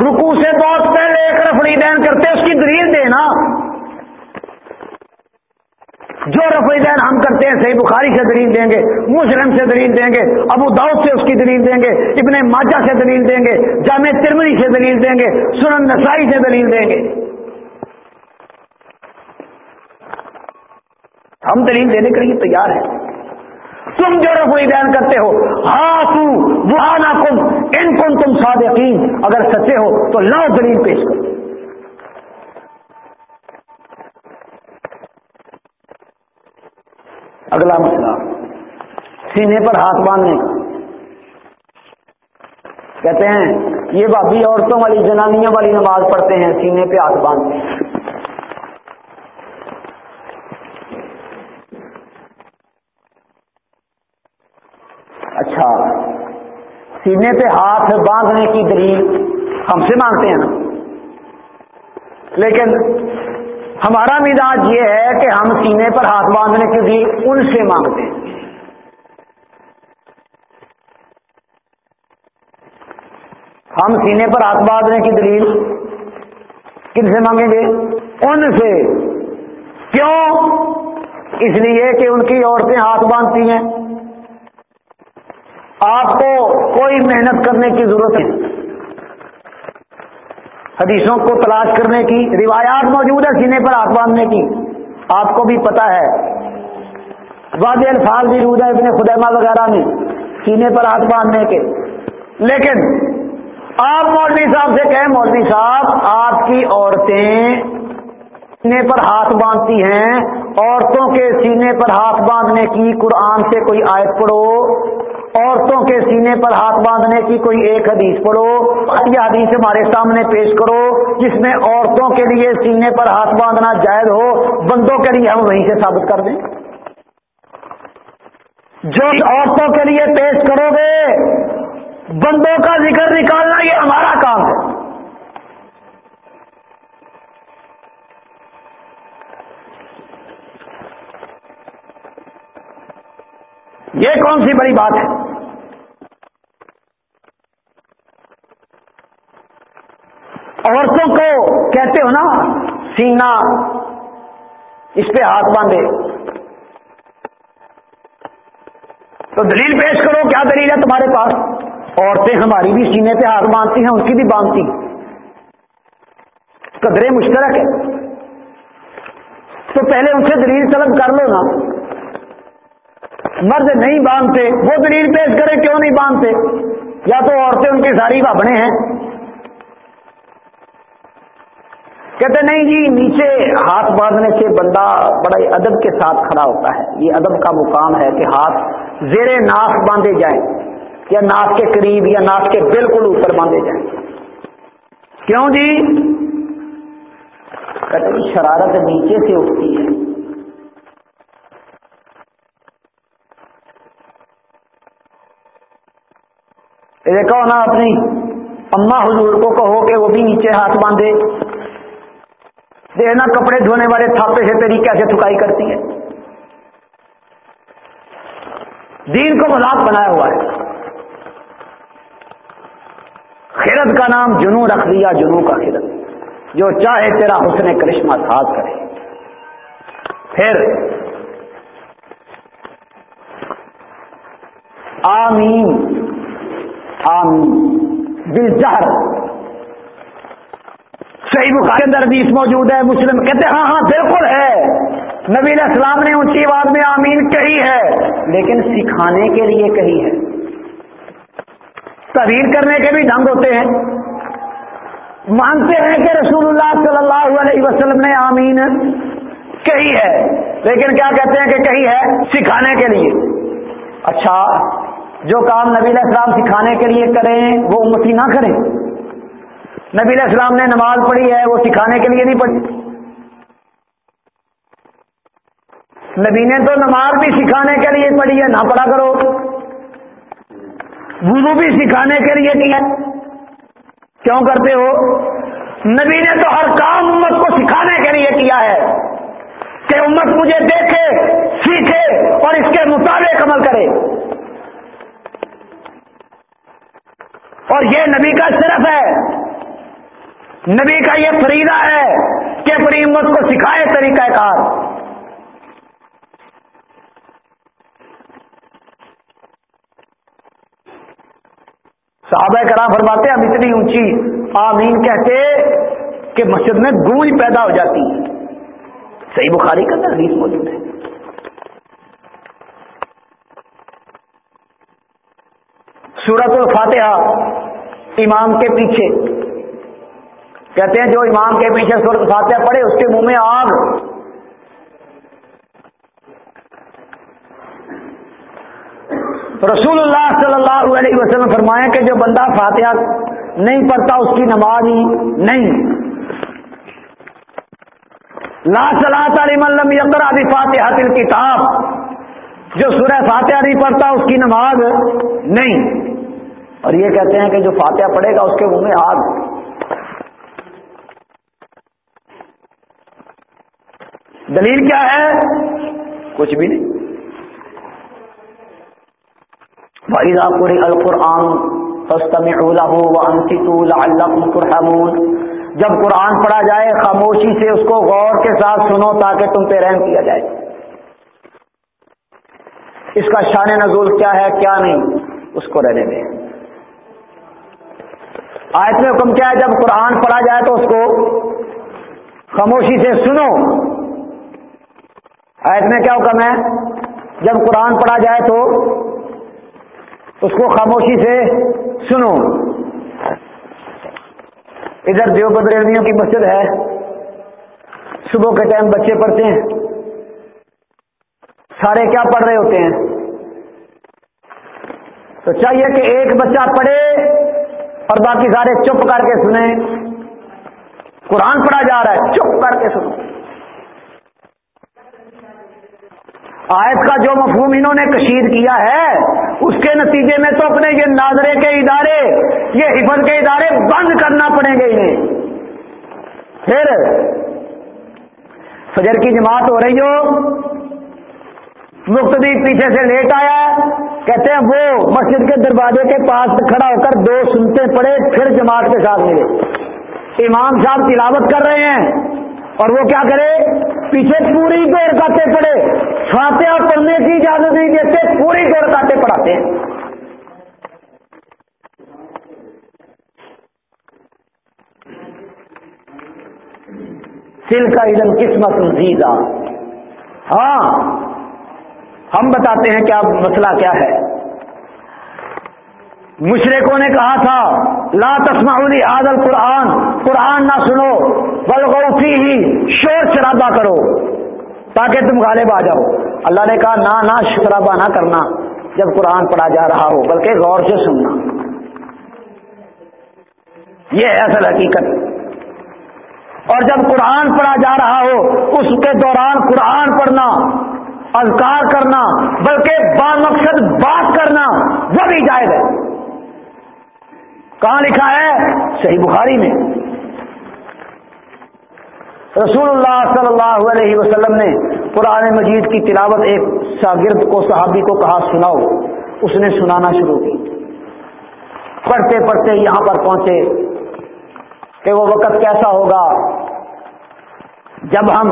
A: رکو سے بہت پہلے ایک رفڑی دین کرتے اس کی دلیل دینا۔ جو رفڑی دین ہم کرتے ہیں، صحیح بخاری سے دلیل دیں گے، مسلم سے دلیل دیں گے، ابو داؤد سے اس کی دلیل دیں گے، ابن ماجہ سے دلیل دیں گے، جامع ترمنی سے دلیل دیں گے، سنن نسائی سے دلیل دیں گے۔ ہم دلیل دینے کے لیے تیار ہیں۔ تم جو رفوئی بیان کرتے ہو ہاں تو وہ کم ان کن تم صادقین، اگر سچے ہو تو لو دلیل پیش کرو۔ اگلا مسئلہ، سینے پر ہاتھ باندھنے کا۔ کہتے ہیں، یہ بھابھی عورتوں والی جنانیاں والی نماز پڑھتے ہیں، سینے پہ ہاتھ باندھتے ہیں۔ اچھا سینے پہ ہاتھ باندھنے کی دلیل ہم سے مانگتے ہیں نا۔ لیکن ہمارا مزاج یہ ہے کہ ہم سینے پر ہاتھ باندھنے کی دلیل ان سے مانگتے ہیں۔ ہم سینے پر ہاتھ باندھنے کی دلیل کن سے مانگیں گے؟ ان سے۔ کیوں؟ اس لیے کہ ان کی عورتیں ہاتھ باندھتی ہیں۔ آپ کو کوئی محنت کرنے کی ضرورت ہے حدیثوں کو تلاش کرنے کی، روایات موجود ہے سینے پر ہاتھ باندھنے کی۔ آپ کو بھی پتا ہے۔ واضح الفاظ بھی روز ہے ابن خدیمہ وغیرہ میں سینے پر ہاتھ باندھنے کے۔ لیکن آپ مولوی صاحب سے کہیں، مولوی صاحب، آپ کی عورتیں سینے پر ہاتھ باندھتی ہیں، عورتوں کے سینے پر ہاتھ باندھنے کی قرآن سے کوئی آیت پڑھو۔ عورتوں کے سینے پر ہاتھ باندھنے کی کوئی ایک حدیث پڑھو، یہ حدیث ہمارے سامنے پیش کرو، جس میں عورتوں کے لیے سینے پر ہاتھ باندھنا جائز ہو، بندوں کے لیے ہم وہیں سے ثابت کر دیں۔ جو عورتوں کے لیے پیش کرو گے، بندوں کا ذکر نکالنا یہ ہمارا کام ہے۔ یہ کون سی بڑی بات ہے؟ عورتوں کو کہتے ہو نا، سینا، اس پہ ہاتھ باندھے۔ تو دلیل پیش کرو، کیا دلیل ہے تمہارے پاس؟ عورتیں ہماری بھی سینے پہ ہاتھ باندھتی ہیں، ان کی بھی باندھتی۔ قدرے مشترک ہے تو پہلے ان سے دلیل طلب کر لو نا۔ مرد نہیں باندھتے، وہ دلیل پیش کرے کیوں نہیں باندھتے؟ یا تو عورتیں ان کی ساری بابڑے ہیں؟ کہتے نہیں جی نیچے ہاتھ باندھنے سے بندہ بڑا ادب کے ساتھ کھڑا ہوتا ہے۔ یہ ادب کا مقام ہے کہ ہاتھ زیر ناف باندھے جائیں، یا ناف کے قریب یا ناف کے بالکل اوپر باندھے جائیں۔ کیوں جی؟ کہتے جی شرارت نیچے سے اٹھتی ہے۔ دیکھو نا اپنی؟ اما حضور کو کہو کہ وہ بھی نیچے ہاتھ باندھے۔ دیکھنا کپڑے دھونے والے تھاپے سے تیری کیسے تھکائی کرتی ہے؟ دین کو مذاق بنایا ہوا ہے۔ خیرت کا نام جنو رکھ دیا جنو کا خیرت۔ جو چاہے تیرا حسن کرشمہ ساز کرے۔ پھر آمین۔ دل جہر صحیح بخاری اندر حدیث موجود ہے، مسلم کہتے ہاں ہاں بالکل ہے۔ نبی علیہ السلام نے اونچی آواز میں آمین کہی ہے، لیکن سکھانے کے لیے کہی ہے۔ تحریر کرنے کے بھی ڈھنگ ہوتے ہیں۔ مانتے ہیں کہ رسول اللہ صلی اللہ علیہ وسلم نے آمین کہی ہے، لیکن کیا کہتے ہیں کہ کہی ہے؟ سکھانے کے لیے۔ اچھا جو کام نبی علیہ السلام سکھانے کے لیے کریں، وہ امتی نہ کریں۔ نبی علیہ السلام نے نماز پڑھی ہے، وہ سکھانے کے لیے نہیں پڑھی۔ نبی نے تو نماز بھی سکھانے کے لیے پڑھی ہے، نہ پڑھا کرو۔ وضو بھی سکھانے کے لیے کیا؟ کیوں کرتے ہو؟ نبی نے تو ہر کام امت کو سکھانے کے لیے کیا ہے کہ امت مجھے دیکھے، سیکھے اور اس کے مطابق عمل کرے۔ اور یہ نبی کا صرف ہے۔ نبی کا یہ فریدہ ہے کہ اپنی امت کو سکھائے طریقہ کار۔ صحابہ کرام فرماتے ہم اتنی اونچی آمین کہتے کہ مسجد میں گونج پیدا ہو جاتی۔ صحیح بخاری کا حدیث موجود ہے۔ سورت الفاتحہ امام کے پیچھے۔ کہتے ہیں جو امام کے پیچھے سورت الفاتحہ پڑھے، اس کے منہ میں آگ۔ رسول اللہ صلی اللہ علیہ وسلم فرمایا کہ جو بندہ فاتحہ نہیں پڑھتا، اس کی نماز ہی نہیں۔ لا صلاح تعلیم علم یقرا بھی فاتحہ کتاب جو سورہ فاتحہ نہیں پڑھتا، اس کی نماز نہیں۔ اور یہ کہتے ہیں کہ جو فاتحہ پڑے گا اس کے منہ میں آگ۔ دلیل کیا ہے؟ کچھ بھی نہیں۔ بھائی پوری القرآن جب قرآن پڑھا جائے، خاموشی سے اس کو غور کے ساتھ سنو تاکہ تم پہ رحم کیا جائے۔ اس کا شان نزول کیا ہے، کیا نہیں، اس کو رہنے دیں۔ آیت میں حکم کیا ہے، جب قرآن پڑھا جائے تو اس کو خاموشی سے سنو۔ آیت میں کیا حکم ہے؟ جب قرآن پڑھا جائے تو اس کو خاموشی سے سنو۔ ادھر دیو بدریوں کی مسجد ہے۔ صبح کے ٹائم بچے پڑھتے ہیں۔ سارے کیا پڑھ رہے ہوتے ہیں؟ تو چاہیے کہ ایک بچہ پڑھے۔ اور باقی سارے چپ کر کے سنیں۔ قرآن پڑھا جا رہا ہے، چپ کر کے سنو۔ آیت کا جو مفہوم انہوں نے کشید کیا ہے، اس کے نتیجے میں تو اپنے یہ ناظرے کے ادارے، یہ حفظ کے ادارے بند کرنا پڑیں گے انہیں۔ پھر فجر کی جماعت ہو رہی ہو مختلف پیچھے سے لیٹ آیا کہتے ہیں وہ مسجد کے دروازے کے پاس کھڑا ہو کر دو سنتے پڑے پھر جماعت کے ساتھ ملے۔ امام صاحب تلاوت کر رہے ہیں اور وہ کیا کرے؟ پیچھے پوری دور کاتے پڑے فاتحہ پڑھنے کی اجازت نہیں دیتے، پوری دور کاتے پڑھاتے ہیں۔ تل کا علم قسمت زیزا۔ ہاں ہم بتاتے ہیں کیا مسئلہ کیا ہے۔ مشرقوں نے کہا تھا، لا تسمعوا عادل قرآن قرآن نہ سنو بلغوفی ہی شور شرابہ کرو، تاکہ تم غالب آ جاؤ۔ اللہ نے کہا، نہ نہ شرابہ نہ کرنا، جب قرآن پڑھا جا رہا ہو، بلکہ غور سے سننا۔ یہ ہے اصل حقیقت۔ اور جب قرآن پڑھا جا رہا ہو، اس کے دوران قرآن پڑھنا اذکار کرنا، بلکہ با مقصد بات کرنا، وہ بھی جائز ہے۔ کہاں لکھا ہے؟ صحیح بخاری میں۔ رسول اللہ صلی اللہ علیہ وسلم نے قرآن مجید کی تلاوت ایک شاگرد کو، صحابی کو کہا، سناؤ۔ اس نے سنانا شروع کی۔ پڑھتے پڑھتے یہاں پر پہنچے کہ وہ وقت کیسا ہوگا۔ جب ہم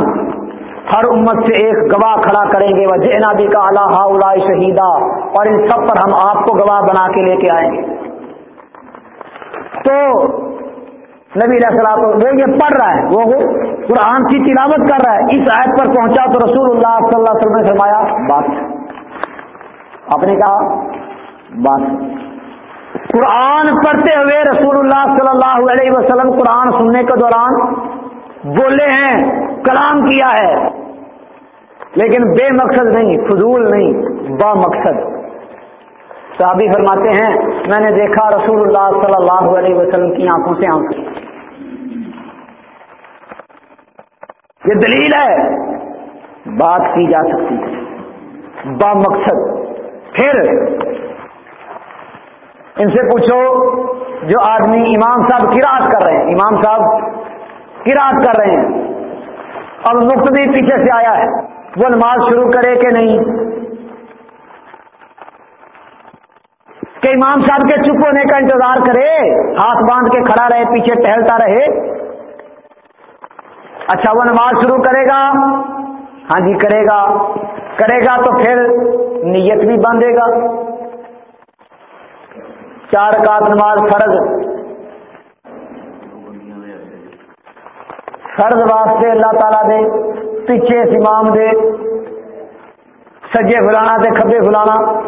A: ہر امت سے ایک گواہ کھڑا کریں گے وہ جینا بھی کا اللہ شہیدہ اور ان سب پر ہم آپ کو گواہ بنا کے لے کے آئیں گے۔ تو نبی علیہ السلام وہ یہ پڑھ رہا ہے، وہ قرآن کی تلاوت کر رہا ہے، اس آیت پر پہنچا تو رسول اللہ صلی اللہ علیہ وسلم نے فرمایا بات آپ نے کہا بات قرآن پڑھتے ہوئے رسول اللہ صلی اللہ علیہ وسلم قرآن سننے کے دوران بولے ہیں، کلام کیا ہے۔ لیکن بے مقصد نہیں، فضول نہیں، با مقصد۔ صحابی فرماتے ہیں، میں نے دیکھا رسول اللہ صلی اللہ علیہ وسلم کی آنکھوں سے آنکھ یہ دلیل ہے، بات کی جا سکتی ہے۔ با مقصد۔ پھر ان سے پوچھو، جو آدمی امام صاحب کراط کر رہے ہیں، امام صاحب کراط کر رہے ہیں۔ اب مقتدی پیچھے سے آیا ہے۔ وہ نماز شروع کرے کہ نہیں؟ کہ امام صاحب کے چپ ہونے کا انتظار کرے، ہاتھ باندھ کے کھڑا رہے، پیچھے ٹہلتا رہے۔ اچھا وہ نماز شروع کرے گا؟ ہاں جی کرے گا۔ کرے گا تو پھر نیت بھی باندھے گا۔ چار کات نماز فرض۔ فرض واسطے اللہ تعالیٰ دے، پیچھے امام دے، سجے فلانا دے، کھبے فلانا،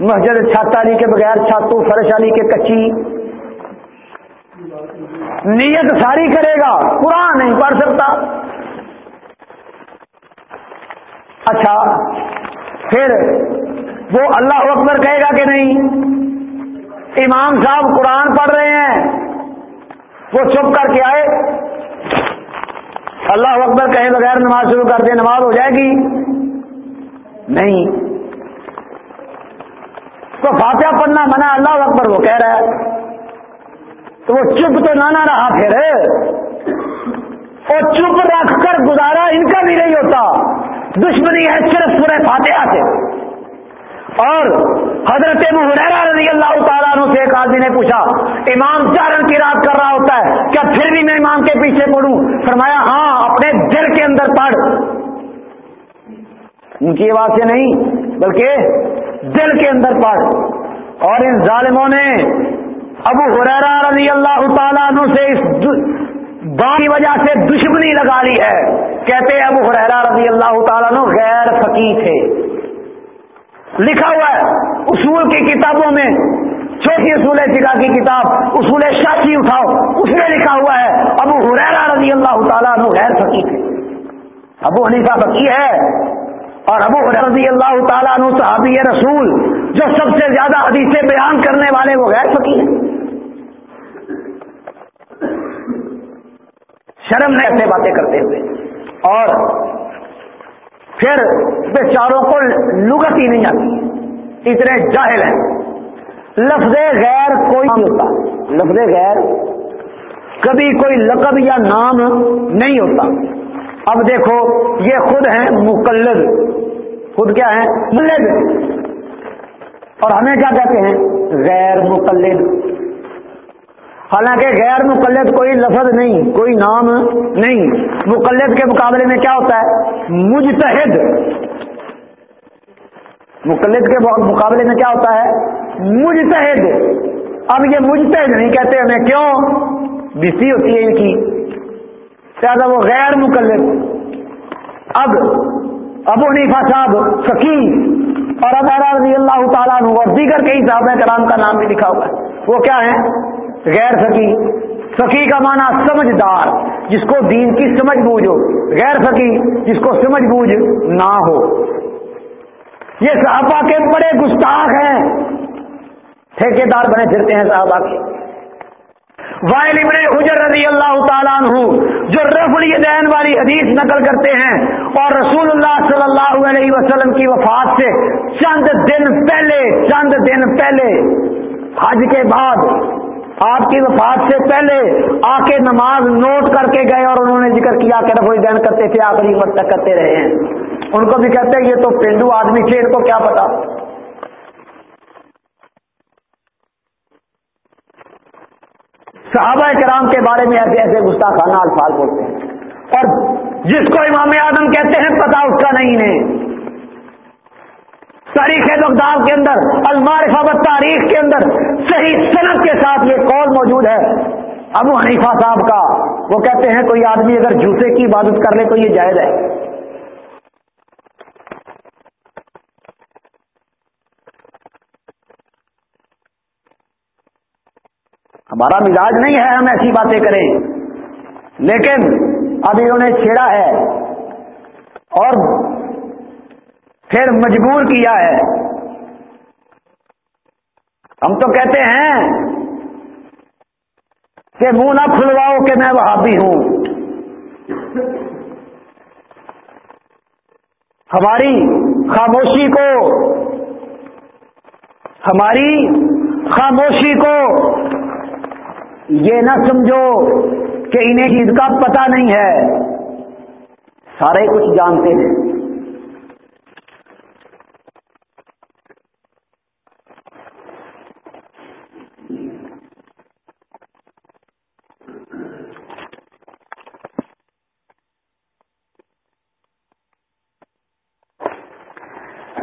A: مسجد چھت علی کے بغیر چھاتو فرش علی کے کچی۔ نیت ساری کرے گا، قرآن نہیں پڑھ سکتا۔ اچھا پھر وہ اللہ اکبر کہے گا کہ نہیں؟ امام صاحب قرآن پڑھ رہے ہیں۔ وہ چپ کر کے آئے۔ اللہ اکبر کہیں بغیر نماز شروع کر دے، نماز ہو جائے گی۔ نہیں۔ تو فاتحہ پڑھنا منع، اللہ اکبر وہ کہہ رہا ہے۔ تو وہ چپ تو نہ رہا پھر۔ اور چپ رکھ کر گزارا، ان کا بھی نہیں ہوتا۔ دشمنی ہے صرف پورے فاتحہ سے۔ اور حضرت رضی اللہ تعالیٰ عنہ سے ایک آدمی نے پوچھا، امام چارن کی رات کر رہا ہوتا ہے؟ کیا پھر بھی میں امام کے پیچھے پڑھوں؟ فرمایا ہاں اپنے دل کے اندر پڑھ۔ ان کی آواز سے نہیں، بلکہ دل کے اندر پڑھ۔ اور ان ظالموں نے ابو حریرا رضی اللہ تعالیٰ عنہ سے اس کی وجہ سے دشمنی لگا لی ہے۔ کہتے ہیں، ابو حریرا رضی اللہ تعالیٰ عنہ غیر فقی تھے۔ لکھا ہوا ہے، اصول کی کتابوں میں چھوٹی اصول فقہ کی کتاب، اصول شاخی اٹھاؤ، اس میں لکھا ہوا ہے، ابو حریرا رضی اللہ تعالیٰ عنہ غیر فقی تھے۔ ابو حنیفہ فقی ہے، اور ابو رضی اللہ تعالیٰ عنہ صحابی رسول، جو سب سے زیادہ حدیثیں بیان کرنے والے وہ غیر فقیر ہیں۔ شرم نے ایسے باتیں کرتے ہوئے۔ اور پھر بیچاروں کو لغت ہی نہیں آتی۔ اتنے جاہل ہیں۔ لفظ غیر کوئی نہیں ہوتا۔ لفظ غیر کبھی کوئی لقب یا نام نہیں ہوتا۔ اب دیکھو، یہ خود ہیں مقلد۔ خود کیا ہے ملد۔ اور ہمیں کیا کہتے ہیں؟ غیر مقلد۔ حالانکہ غیر مقلد کوئی لفظ نہیں، کوئی نام نہیں۔ مقلد کے مقابلے میں کیا ہوتا ہے؟ مجتہد۔ مقلد کے مقابلے میں کیا ہوتا ہے؟ مجتہد۔ اب یہ مجتہد نہیں کہتے ہمیں کیوں؟ بسی ہوتی ہے ان کی۔ لہٰذا وہ غیر مقلد۔ اب ابو حنیفہ صاحب فقی اور اب رضی اللہ تعالیٰ عنہ اور دیگر کئی صحابہ کرام کا نام بھی لکھا ہوا ہے۔ وہ کیا ہے غیر فقی. فقی کا معنی سمجھدار، جس کو دین کی سمجھ بوجھ ہو. غیر فقی، جس کو سمجھ بوجھ نہ ہو. یہ صحابہ کے بڑے گستاخ ہیں. ٹھیکے دار بنے پھرتے ہیں صحابہ کے. وائل ابن حجر رضی اللہ تعالیٰ عنہ، جو رفڑی دین والی حدیث نقل کرتے ہیں اور رسول اللہ صلی اللہ علیہ وسلم کی وفات سے چند دن پہلے، چند دن پہلے، حج کے بعد آپ کی وفات سے پہلے آ کے نماز نوٹ کر کے گئے اور انہوں نے ذکر کیا کہ رفڑی دین کرتے تھے آخری وقت تک کرتے رہے ہیں۔ ان کو بھی کہتے ہیں، یہ تو پینڈو آدمی تھے، ان کو کیا پتا؟ صحابہ کرام کے بارے میں ایسے ایسے گستاخانہ الفاظ بولتے ہیں۔ اور جس کو امام اعظم کہتے ہیں پتا اس کا نہیں ہے۔ تاریخ بغداد کے اندر المارفہ تاریخ کے اندر صحیح صنعت کے ساتھ یہ قول موجود ہے۔ ابو حنیفہ صاحب کا، وہ کہتے ہیں کوئی آدمی اگر جوتے کی عبادت کر لے تو یہ جائز ہے۔ ہمارا مزاج نہیں ہے ہم ایسی باتیں کریں۔ لیکن اب انہوں نے چھیڑا ہے اور پھر مجبور کیا ہے؟ ہم تو کہتے ہیں کہ منہ نہ کھلواؤ کہ میں وہاں بھی ہوں۔ ہماری خاموشی کو، ہماری خاموشی کو یہ نہ سمجھو کہ انہیں چیز کا پتہ نہیں ہے۔ سارے کچھ جانتے ہیں۔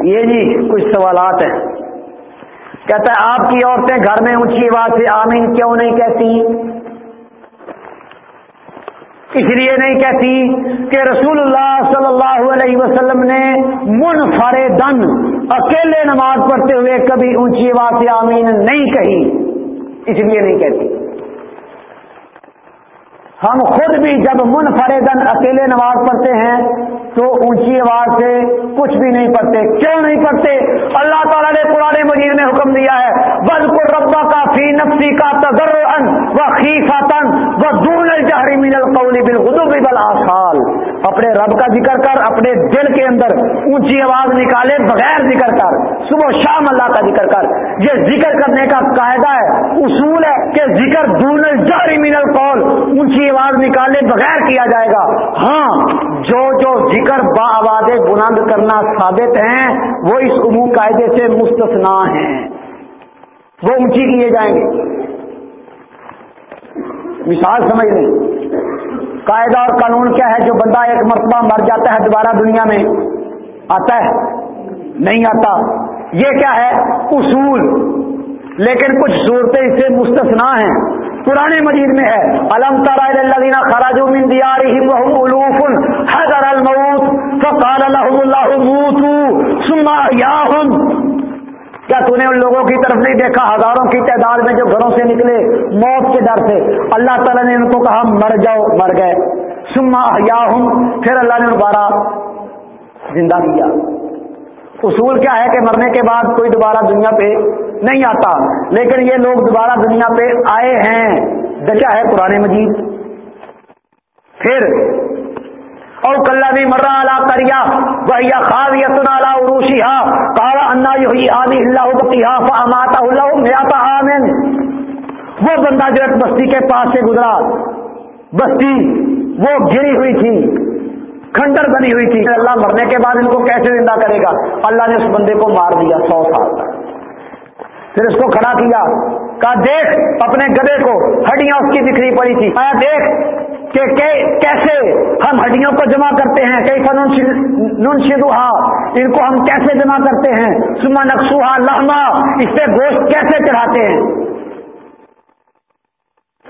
A: یہ جی کچھ سوالات ہیں۔ کہتا ہے، آپ کی عورتیں گھر میں اونچی آواز سے آمین کیوں نہیں کہتی؟ اس لیے نہیں کہتی کہ رسول اللہ صلی اللہ علیہ وسلم نے من فارے دن اکیلے نماز پڑھتے ہوئے کبھی اونچی آواز سے آمین نہیں کہی۔ اس لیے نہیں کہتی۔ ہم خود بھی جب من فارے دن اکیلے نماز پڑھتے ہیں تو اونچی آواز سے کچھ بھی نہیں پڑھتے، کیوں نہیں پڑھتے؟ اللہ تعالیٰ نے قرآن مجید میں حکم دیا ہے بل کو ربا کا فی نفسی کا تذر و خیفاتن و دون الجہری من القول بالغدو بل اپنے رب کا ذکر کر، اپنے دل کے اندر اونچی آواز نکالے، بغیر ذکر کر۔ صبح شام اللہ کا ذکر کر۔ یہ ذکر کرنے کا قاعدہ ہے، اصول ہے کہ ذکر دون الجہری من القول، اونچی آواز نکالے، بغیر کیا جائے گا۔ ہاں جو جو ذکر با آواز بلند کرنا ثابت ہیں، وہ اس عموم قاعدے سے مستثنا ہیں۔ وہ اونچی کیے جائیں گے۔ مثال سمجھ لیں۔ قاعدہ اور قانون کیا ہے؟ جو بندہ ایک مرتبہ مر جاتا ہے، دوبارہ دنیا میں آتا ہے، نہیں آتا۔ یہ کیا ہے؟ اصول۔ لیکن کچھ صورتیں اس سے مستثنا ہیں۔ پرانے مجید میں ہے، الم ترا خراج من دیارہم وهم الوف حذر الموت فقال لهم الله موتوا ثم احياهم کیا تو نے ان لوگوں کی طرف نہیں دیکھا؟ ہزاروں کی تعداد میں جو گھروں سے نکلے، موت کے ڈر سے۔ اللہ تعالیٰ نے ان کو کہا، مر جاؤ، مر گئے۔ سما یا پھر اللہ نے دوبارہ زندہ کیا۔ اصول کیا ہے کہ مرنے کے بعد کوئی دوبارہ دنیا پہ نہیں آتا، لیکن یہ لوگ دوبارہ دنیا پہ آئے ہیں۔ دریا ہے قرآن مجید؟ پھر اور کلّا بھی مرا اعلیٰ کریا وہیا خاص یسنا عروشی ہا کالا انا یوہی آدی اللہ بتیہا فاماتا اللہ میاتا آمین وہ بندہ جو بستی کے پاس سے گزرا، بستی وہ گری ہوئی تھی، کھنڈر بنی ہوئی تھی۔ اللہ مرنے کے بعد ان کو کیسے زندہ کرے گا؟ اللہ نے اس بندے کو مار دیا سو سال تک۔ پھر اس کو کھڑا کیا، کہا، دیکھ، اپنے گدے کو ہڈیاں اس کی بکھری پڑی تھی۔ آیا دیکھ کہ کیسے ہم ہڈیوں کو جمع کرتے ہیں؟ کئی فنون شدوہا ان کو ہم کیسے جمع کرتے ہیں؟ سما نقصوہا لہما اس پہ گوشت کیسے چڑھاتے ہیں؟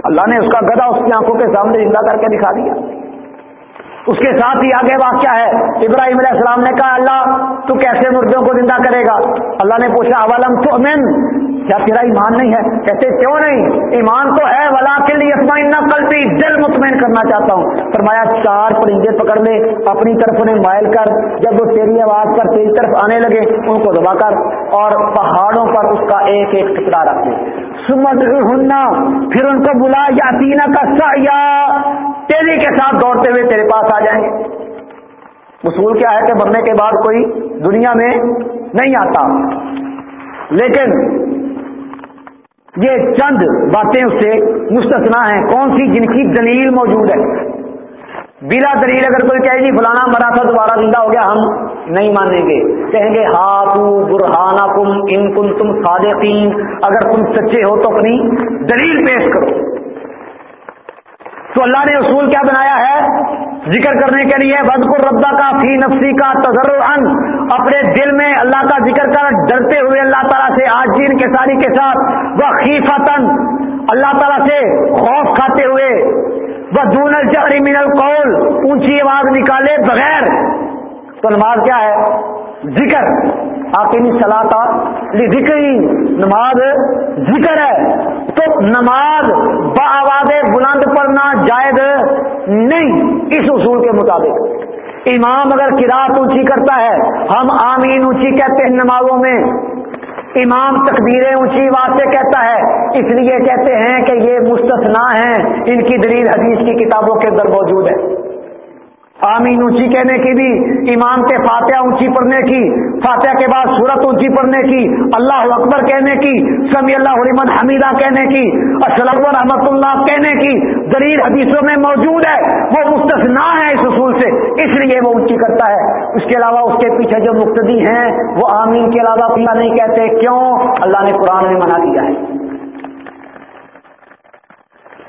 A: اللہ نے اس کا گدا اس کی آنکھوں کے سامنے زندہ کر کے دکھا دیا۔ اس کے ساتھ ہی آگے واقعہ ہے۔ ابراہیم علیہ السلام نے کہا، اللہ، تو کیسے مردوں کو زندہ کرے گا؟ اللہ نے پوچھا، اولم تو امن کیا تیرا ایمان نہیں ہے؟ کہتے، کیوں نہیں؟ ایمان تو ہے ولا کے لیے قلبی، دل مطمئن کرنا چاہتا ہوں۔ فرمایا، چار پرندے پکڑ لے، اپنی طرف انہیں مائل کر۔ جب وہ تیری آواز پر تیری طرف آنے لگے، ان کو دبا کر اور پہاڑوں پر اس کا ایک ایک ٹکڑا رکھ دے۔ سمت ہننا پھر ان کو بلا یا تینا کا سا یا تیزی کے ساتھ دوڑتے ہوئے تیرے پاس آ جائیں۔ گے اصول کیا ہے کہ مرنے کے بعد کوئی دنیا میں نہیں آتا۔ لیکن یہ چند باتیں اس سے مستثنا ہیں۔ کون سی جن کی دلیل موجود ہے؟ بلا دلیل اگر کوئی کہے جی فلانا مرا تھا، دوبارہ زندہ ہو گیا، ہم نہیں مانیں گے۔ کہیں گے ہاتھ برہانا کم ان کم تم صادقین۔ اگر تم سچے ہو تو اپنی دلیل پیش کرو۔ تو اللہ نے اصول کیا بنایا ہے؟ ذکر کرنے کے لیے بدقر ربا کا فی نفسی کا تذر اپنے دل میں اللہ کا ذکر کر ڈرتے ہوئے اللہ تعالیٰ سے آج جین کے ساری کے ساتھ وہ خیفتن اللہ تعالیٰ سے خوف کھاتے ہوئے وہ دون الجہری من القول۔ اونچی آواز نکالے بغیر۔ تو نماز کیا ہے؟ ذکر۔ آکینی سلاتا ذکری نماز ذکر ہے۔ تو نماز آواز بلند پڑھنا جائز نہیں اس اصول کے مطابق۔ امام اگر کراط اونچی کرتا ہے، ہم آمین اونچی کہتے ہیں نمازوں میں۔ امام تقبیریں اونچی واسطے کہتا ہے، اس لیے کہتے ہیں کہ یہ مستثنا ہیں، ان کی دلیل حدیث کی کتابوں کے اندر موجود ہے۔ آمین اونچی کہنے کی بھی، امام کے فاتحہ اونچی پڑھنے کی، فاتحہ کے بعد سورت اونچی پڑھنے کی، اللہ اکبر کہنے کی سمی اللہ علمن حمیدہ کہنے کی اسلم رحمت اللہ کہنے کی، دلیل حدیثوں میں موجود ہے، وہ مستثنا ہے اس اصول سے، اس لیے وہ اونچی کرتا ہے۔ اس کے علاوہ اس کے پیچھے جو مقتدی ہیں، وہ آمین کے علاوہ نہیں کہتے، کیوں؟ اللہ نے قرآن میں منع کیا ہے۔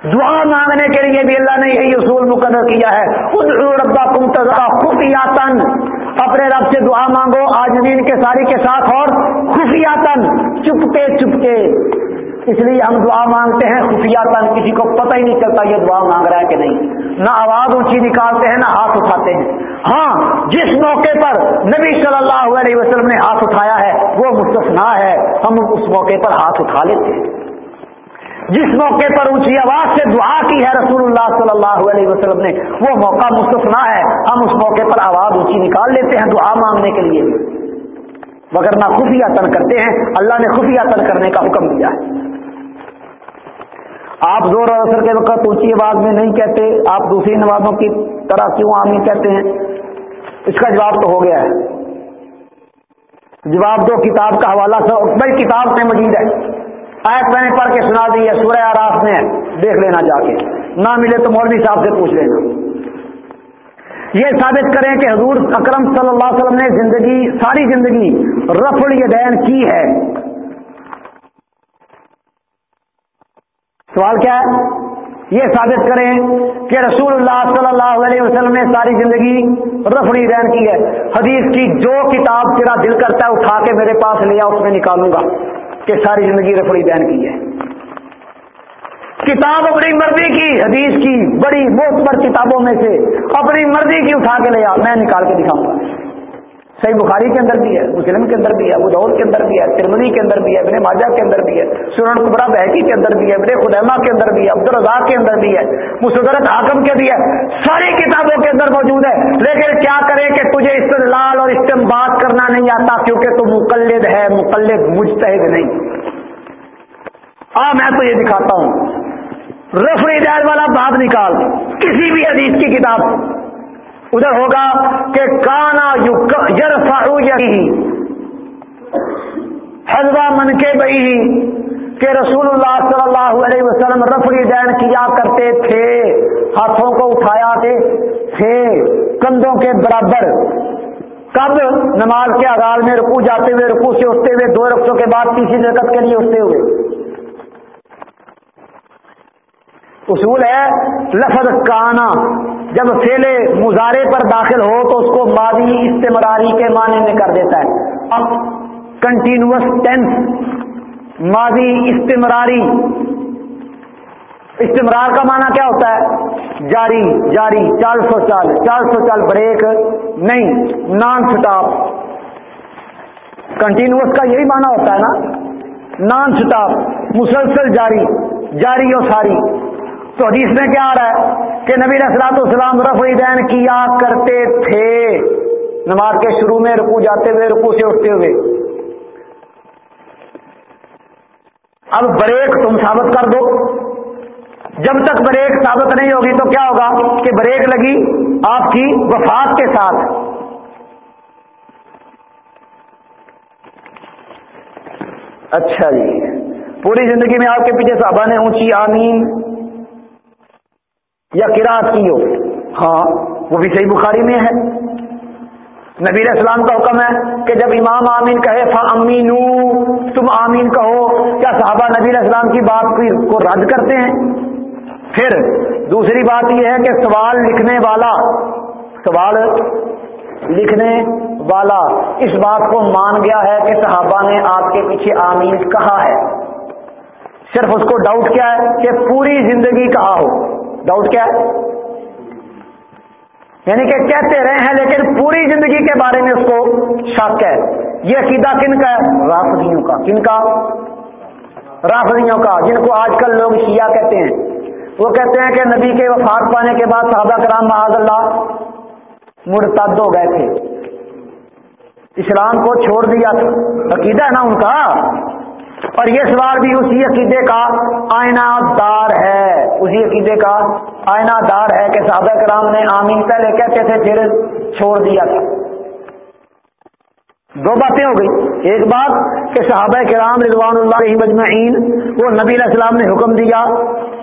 A: دعا مانگنے کے لیے بھی اللہ نے یہی اصول مقرر کیا ہے۔ خود ربا کم خفیاتن اپنے رب سے دعا مانگو آج زمین کے ساری کے ساتھ اور خفیاتن چپکے چپکے۔ اس لیے ہم دعا مانگتے ہیں خفیاتن کسی کو پتہ ہی نہیں چلتا یہ دعا مانگ رہا ہے کہ نہیں۔ نہ آواز اونچی نکالتے ہیں، نہ ہاتھ اٹھاتے ہیں۔ ہاں جس موقع پر نبی صلی اللہ علیہ وسلم نے ہاتھ اٹھایا ہے، وہ مستثنا ہے۔ ہم اس موقع پر ہاتھ اٹھا لیتے ہیں۔ جس موقع پر اونچی آواز سے دعا کی ہے رسول اللہ صلی اللہ علیہ وسلم نے، وہ موقع مستفنا ہے۔ ہم اس موقع پر آواز اونچی نکال لیتے ہیں دعا مانگنے کے لیے۔ مگر نہ خفیہ تن کرتے ہیں۔ اللہ نے خفیہ تن کرنے کا حکم دیا ہے۔ آپ زور اور اثر کے وقت اونچی آواز میں نہیں کہتے۔ آپ دوسری نوازوں کی طرح کیوں آمین کہتے ہیں؟ اس کا جواب تو ہو گیا ہے۔ جواب دو، کتاب کا حوالہ بڑی کتاب میں مزید ہے۔ آیت میں نے پڑھ کے سنا دی ہے سورہ آراف میں، دیکھ لینا جا کے۔ نہ ملے تو مولوی صاحب سے پوچھ لینا۔ یہ ثابت کریں کہ حضور اکرم صلی اللہ علیہ وسلم نے زندگی، ساری زندگی رفڑ دین کی ہے۔ سوال کیا ہے؟ یہ ثابت کریں کہ رسول اللہ صلی اللہ علیہ وسلم نے ساری زندگی رفڑی دین کی ہے۔ حدیث کی جو کتاب تیرا دل کرتا ہے اٹھا کے میرے پاس لیا اس میں نکالوں گا۔ کہ ساری زندگی رفڑی بیان کی ہے۔ کتاب اپنی مرضی کی، حدیث کی، بڑی بہت کتابوں میں سے اپنی مرضی کی اٹھا کے لیا میں نکال کے دکھاؤں گا۔ صحیح بخاری کے اندر بھی ہے، مسلم کے اندر بھی ہے ابود کے اندر بھی ہے ترمنی کے اندر بھی ہے، ابن ماجہ کے اندر بھی ہے سورن قبرا بحقی کے اندر بھی ہے، ابن خدیمہ کے اندر بھی ہے عبد الرزاق کے اندر بھی ہے مسدرت حاکم کے بھی ہے، ساری کتابوں کے اندر موجود ہے۔ لیکن کیا کرے کہ تجھے استدلال اور استعمال کرنا نہیں آتا کیونکہ تو مقلد ہے، مقلد مجتہد نہیں۔ ہاں میں تو یہ دکھاتا ہوں۔ رفری جائز والا بات نکال، کسی بھی حدیث کی کتاب۔ ادھر ہوگا کہ کانا یور فارو حضبہ من کے بئی کہ رسول اللہ صلی اللہ علیہ وسلم رفری دین کیا کرتے تھے، ہاتھوں کو اٹھایا تھے، کندھوں کے برابر۔ کب؟ نماز کے آغاز میں رکو جاتے ہوئے رکو سے اٹھتے ہوئے، دو رقصوں کے بعد تیسری رکت کے لیے اٹھتے ہوئے۔ اصول ہے، لفظ کانا۔ جب فیلے مظاہرے پر داخل ہو تو اس کو ماضی استمراری کے معنی میں کر دیتا ہے۔ اب کنٹینیوس ٹینس ماضی استمراری استمرار کا معنی کیا ہوتا ہے؟ جاری جاری، چال سو چال چال سو چال بریک، نہیں، نان سٹاپ۔ کنٹینیوس کا یہی معنی ہوتا ہے نا؟ نان سٹاپ، مسلسل جاری جاری و ساری۔ تو حدیث میں کیا آ رہا ہے کہ نبی رسلاط اسلام رف دین کیا کرتے تھے؟ نماز کے شروع میں رکو جاتے ہوئے رکو سے اٹھتے ہوئے۔ اب بریک تم ثابت کر دو۔ جب تک بریک ثابت نہیں ہوگی تو کیا ہوگا کہ بریک لگی آپ کی وفات کے ساتھ۔ اچھا جی پوری زندگی میں آپ کے پیچھے صحابہ نے اونچی آمین۔ یا کراط کی ہو ہاں وہ بھی صحیح بخاری میں ہے۔ نبی اسلام کا حکم ہے کہ جب امام آمین کہے فا امین تم آمین کہو، کیا صحابہ نبی اسلام کی بات کو رد کرتے ہیں؟ پھر دوسری بات یہ ہے کہ سوال لکھنے والا سوال لکھنے والا اس بات کو مان گیا ہے کہ صحابہ نے آپ کے پیچھے آمین کہا ہے۔ صرف اس کو ڈاؤٹ کیا ہے کہ پوری زندگی کہا ہو۔ ڈاؤٹ کیا ہے? یعنی کہ کہتے رہے ہیں لیکن پوری زندگی کے بارے میں اس کو شک ہے۔ یہ عقیدہ کن کا ہے؟ رافضیوں کا۔ کن کا؟ رافضیوں کا، جن کو آج کل لوگ شیعہ کہتے ہیں۔ وہ کہتے ہیں کہ نبی کے وفات پانے کے بعد صحابہ کرام معاذ اللہ مرتد ہو گئے تھے۔ اسلام کو چھوڑ دیا تھا۔ عقیدہ ہے نا ان کا؟ اور یہ سوال بھی اسی عقیدے کا آئینہ دار ہے، اسی عقیدے کا آئینہ دار ہے کہ صحابہ کرام نے آمین پہلے کہتے تھے، پھر چھوڑ دیا تھا۔ دو باتیں ہو گئی۔ ایک بات کہ صحابہ کرام رضوان اللہ مجمعین وہ نبی علیہ السلام نے حکم دیا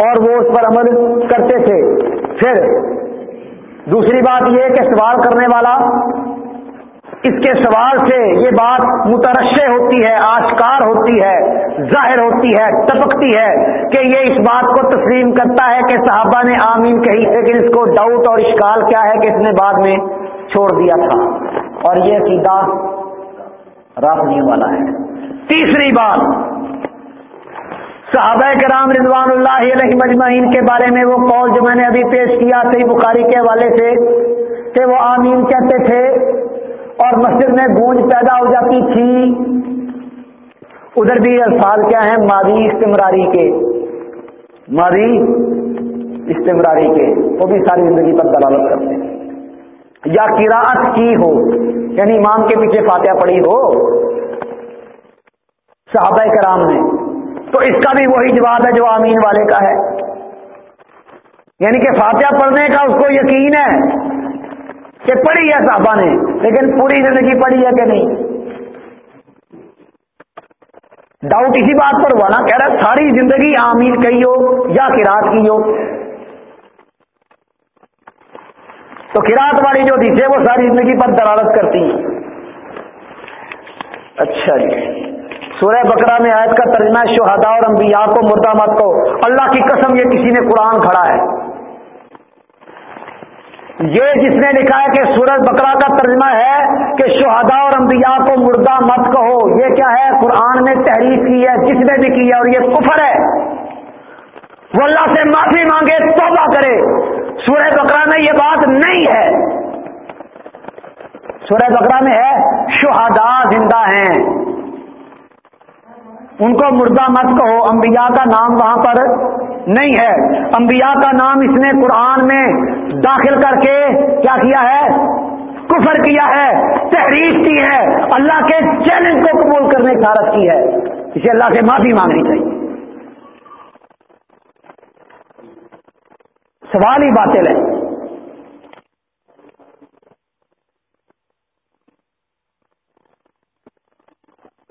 A: اور وہ اس پر عمل کرتے تھے۔ پھر دوسری بات یہ کہ سوال کرنے والا اس کے سوال سے یہ بات مترشے ہوتی ہے، آشکار ہوتی ہے، ظاہر ہوتی ہے، ٹپکتی ہے کہ یہ اس بات کو تسلیم کرتا ہے کہ صحابہ نے آمین کہی، لیکن اس کو ڈاؤٹ اور اشکال کیا ہے کہ اس نے بعد میں چھوڑ دیا تھا۔ اور یہ سیدھا رافنی والا ہے۔ تیسری بات، صحابہ کرام رضوان اللہ علیہ مجمعین کے بارے میں وہ قول جو میں نے ابھی پیش کیا، صحیح بخاری کے حوالے سے، کہ وہ آمین کہتے تھے۔ اور مسجد میں گونج پیدا ہو جاتی تھی۔ ادھر بھی الفاظ کیا ہیں؟ مادی استمراری کے۔ مادی استمراری کے۔ وہ بھی ساری زندگی پر دلالت کرتے ہیں۔ یا کراط کی ہو یعنی امام کے پیچھے فاتحہ پڑی ہو۔ صحابہ کرام نے تو اس کا بھی وہی جواب ہے جو آمین والے کا ہے۔ یعنی کہ فاتحہ پڑھنے کا اس کو یقین ہے۔ کہ پڑھی ہے صحابہ نے، لیکن پوری زندگی پڑھی ہے کہ نہیں؟ ڈاؤٹ اسی بات پر ہوا نا، کہہ رہا ساری زندگی آمین کہی ہو یا کراط کی ہو۔ تو کراط والی جو دیتے وہ ساری زندگی پر درارت کرتی اچھا جی۔ سورہ بکرا میں آیت کا ترجمہ شہدا اور انبیاء کو، مردہ مت کو۔ اللہ کی قسم یہ کسی نے قرآن کھڑا ہے۔ یہ جس نے لکھا ہے کہ سورج بکرا کا ترجمہ ہے کہ شہدا اور انبیاء کو مردہ مت کہو۔ یہ کیا ہے؟ قرآن نے تحریر کی ہے، جس نے بھی کی ہے اور یہ کفر ہے۔ وہ اللہ سے معافی مانگے، توبہ کرے۔ سورہ بکرا میں یہ بات نہیں ہے۔ سورہ بکرا میں ہے شہدا زندہ ہیں۔ ان کو مردہ مت کہو، انبیاء کا نام وہاں پر نہیں ہے۔ انبیاء کا نام اس نے قرآن میں داخل کر کے کیا کیا ہے؟ کفر کیا ہے؟ تحریر کی ہے۔ اللہ کے چیلنج کو قبول کرنے کی حالت کی ہے۔ اسے اللہ سے معافی مانگنی چاہیے۔ سوال ہی باطل ہے۔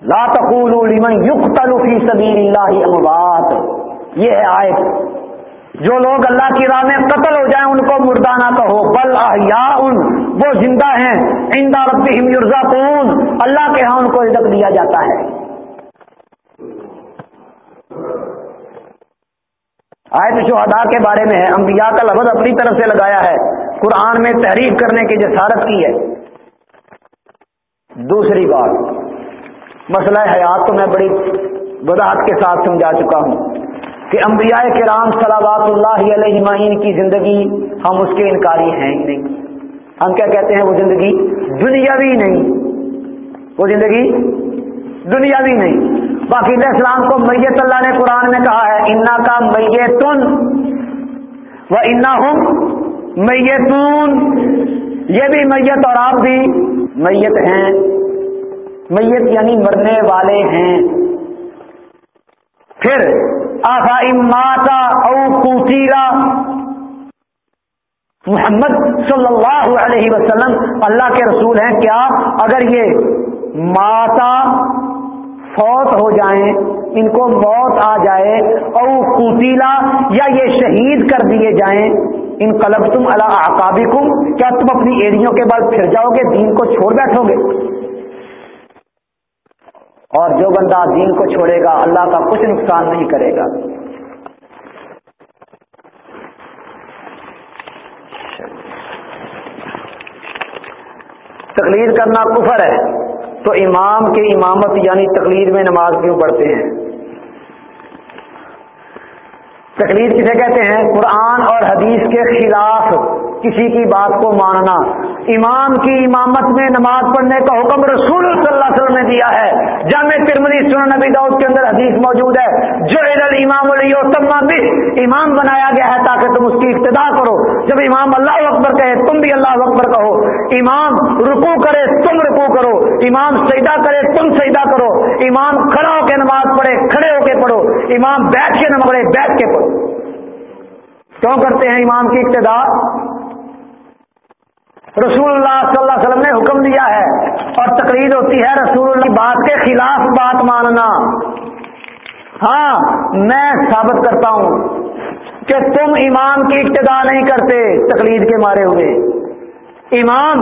A: لا تقولوا لمن يقتل في سبيل الله اموات یہ ہے آئے جو لوگ اللہ کی راہ میں قتل ہو جائیں، ان کو مردہ نہ کہو۔ بل احیاء، وہ زندہ ہیں۔ عند ربهم يرزقون اللہ کے ہاں ان کو رزق دیا جاتا ہے۔ آیت شہداء کے بارے میں ہے۔ انبیاء کا لفظ اپنی طرف سے لگایا ہے۔ قرآن میں تحریف کرنے کی جسارت کی ہے۔ دوسری بات۔ مسئلہ حیات تو میں بڑی وضاحت کے ساتھ سمجھا چکا ہوں کہ انبیاء کرام صلوات اللہ علیہ معین کی زندگی ہم اس کے انکاری ہیں ہی نہیں۔ ہم کیا کہتے ہیں وہ زندگی؟ دنیاوی نہیں۔ وہ زندگی دنیاوی نہیں۔ باقی اسلام کو میت اللہ نے قرآن میں کہا ہے انا کا میتن و انا ہوں میتون۔ یہ بھی میت اور آپ بھی میت ہیں۔ میت یعنی مرنے والے ہیں۔ پھر آسا ماتا او کوتیرا محمد صلی اللہ علیہ وسلم اللہ کے رسول ہیں۔ کیا اگر یہ ماتا فوت ہو جائیں، ان کو موت آ جائے، او کوتیلا یا یہ شہید کر دیے جائیں ان قلب تم اللہ کیا تم اپنی ایڑیوں کے بعد پھر جاؤ گے، دین کو چھوڑ بیٹھو گے؟ اور جو بندہ دین کو چھوڑے گا، اللہ کا کچھ نقصان نہیں کرے گا۔ تقلید کرنا کفر ہے۔ تو امام کے امامت یعنی تقلید میں نماز کیوں پڑھتے ہیں؟ تقلید کسے کہتے ہیں؟ قرآن اور حدیث کے خلاف کسی کی بات کو ماننا۔ امام کی امامت میں نماز پڑھنے کا حکم رسول صلی اللہ علیہ وسلم نے دیا ہے۔ جامع ترمنی سن نبی داؤد کے اندر حدیث موجود ہے۔ جو امام بھی امام بنایا گیا ہے تاکہ تم اس کی ابتدا کرو۔ جب امام اللہ اکبر کہے، تم بھی اللہ اکبر کہو۔ امام رکو کرے، تم رکو کرو۔ امام سیدا کرے، تم سیدا کرو۔ امام کھڑا ہو کے نماز پڑھے کھڑے ہو کے پڑھو امام بیٹھ کے نماز پڑھے بیٹھ کے پڑھو کیوں کرتے ہیں امام کی ابتدا؟ رسول اللہ صلی اللہ علیہ وسلم نے حکم دیا ہے اور تقریر ہوتی ہے رسول اللہ بات کے خلاف بات ماننا۔ ہاں میں ثابت کرتا ہوں کہ تم امام کی ابتدا نہیں کرتے تقلید کے مارے ہوئے۔ امام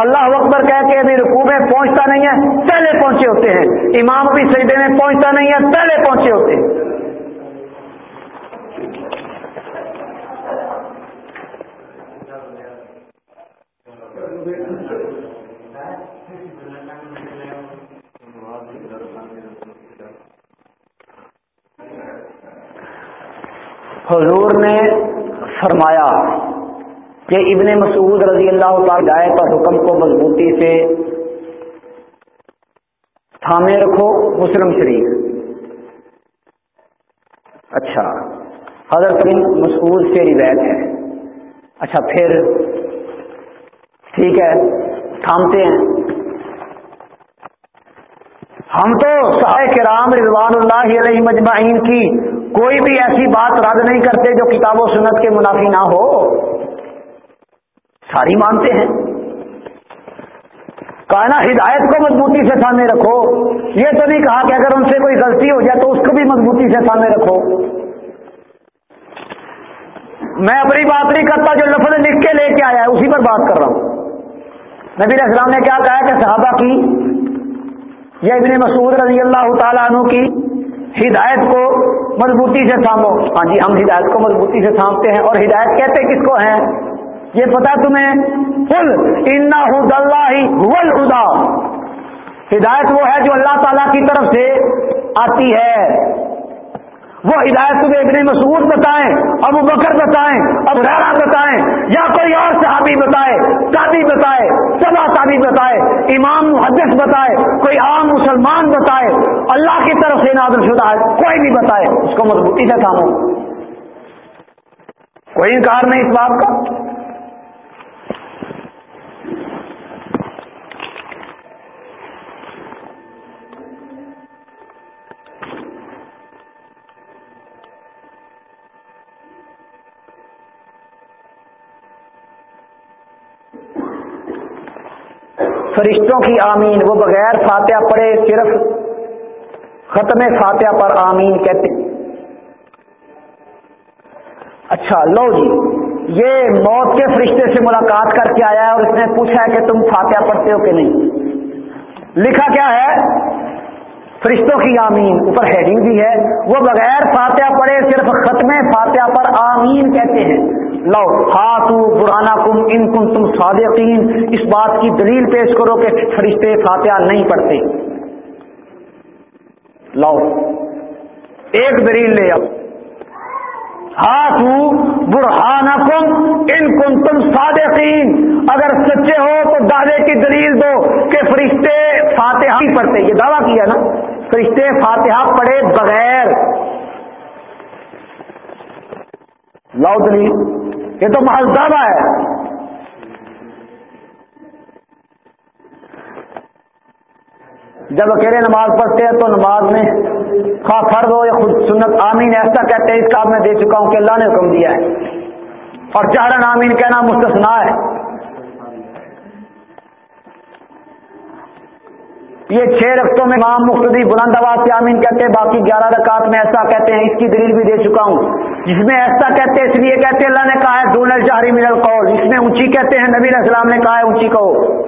A: اللہ اکبر کہہ کے ابھی رقو میں پہنچتا نہیں ہے، پہلے پہنچے ہوتے ہیں۔ امام ابھی سجدے میں پہنچتا نہیں ہے، پہلے پہنچے ہوتے ہیں۔ حضور نے فرمایا کہ ابن مسعود رضی اللہ تعالی ہدایت اور حکم کو مضبوطی سے تھامے رکھو، مسلم شریف اچھا حضرت بن مسعود سے روایت ہے۔ اچھا پھر ٹھیک ہے، تھامتے ہیں۔ ہم تو صاحب کرام رضوان اللہ علیہ مجمعین کی کوئی بھی ایسی بات رد نہیں کرتے جو کتاب و سنت کے منافی نہ ہو۔ ساری مانتے ہیں۔ کہنا ہدایت کو مضبوطی سے سامنے رکھو۔ یہ تو نہیں کہا کہ اگر ان سے کوئی غلطی ہو جائے تو اس کو بھی مضبوطی سے سامنے رکھو۔ میں اپنی بات نہیں کرتا جو لفظ لکھ کے لے کے آیا ہے، اسی پر بات کر رہا ہوں۔ نبی علیہ السلام نے کیا کہا کہ صحابہ کی یا ابن مسعود رضی اللہ تعالیٰ عنہ کی ہدایت کو مضبوطی سے تھامو ہاں جی ہم ہدایت کو مضبوطی سے تھامتے ہیں اور ہدایت کہتے کس کو ہیں؟ یہ پتا تمہیں؟ فل انا حد ہوں خدا ہدایت وہ ہے جو اللہ تعالی کی طرف سے آتی ہے۔ وہ ہدایت تمہیں ابن مسعود بتائیں، ابو بکر بتائیں اب ریرا بتائیں، یا کوئی اور صحابی بتائے شادی بتائے، سبا شادی بتائے، امام محدث بتائے، کوئی عام مسلمان بتائے، اللہ کی طرف سے نازل شدہ ہے، کوئی بھی بتائے، اس کو مضبوطی سے تھامو۔ کوئی انکار نہیں اس بات کا؟ فرشتوں کی آمین۔ وہ بغیر فاتحہ پڑھے، صرف ختم فاتحہ پر آمین کہتے اچھا لو جی یہ موت کے فرشتے سے ملاقات کر کے آیا ہے اور اس نے پوچھا ہے کہ تم فاتحہ پڑھتے ہو کہ نہیں؟ لکھا کیا ہے؟ فرشتوں کی آمین اوپر ہیڈنگ بھی ہے۔ وہ بغیر فاتحہ پڑھے صرف ختم فاتحہ پر آمین کہتے ہیں۔ لو ہاتھ برانا کم ان کم تم صادقین۔ اس بات کی دلیل پیش کرو کہ فرشتے فاتحہ نہیں پڑھتے۔ لو، ایک دلیل لے آؤ۔ ہاتھو برہان ان کن تم صادقین۔ اگر سچے ہو تو دعوے کی دلیل دو کہ فرشتے فاتحہ ہی پڑھتے۔ یہ دعویٰ کیا نا؟ فرشتے فاتحہ پڑھے بغیر۔ لاؤ دلیل، یہ تو محض دعویٰ ہے۔ جب اکیلے نماز پڑھتے ہیں تو نماز میں خواہ فرض ہو یا خود سنت، آمین، ایسا کہتے ہیں، اس کا میں دے چکا ہوں کہ اللہ نے حکم دیا ہے۔ اور چارن آمین کہنا مستثنا ہے۔ یہ چھ رقطوں میں امام مقتدی بلند آباد سے آمین کہتے ہیں، باقی گیارہ رکعت میں ایسا کہتے ہیں، اس کی دلیل بھی دے چکا ہوں۔ جس میں ایسا کہتے ہیں، اس لیے کہتے اللہ نے کہا ہے دون الجہری من القول۔ اس میں اونچی کہتے ہیں، نبی علیہ السلام نے کہا ہے، اونچی کہو۔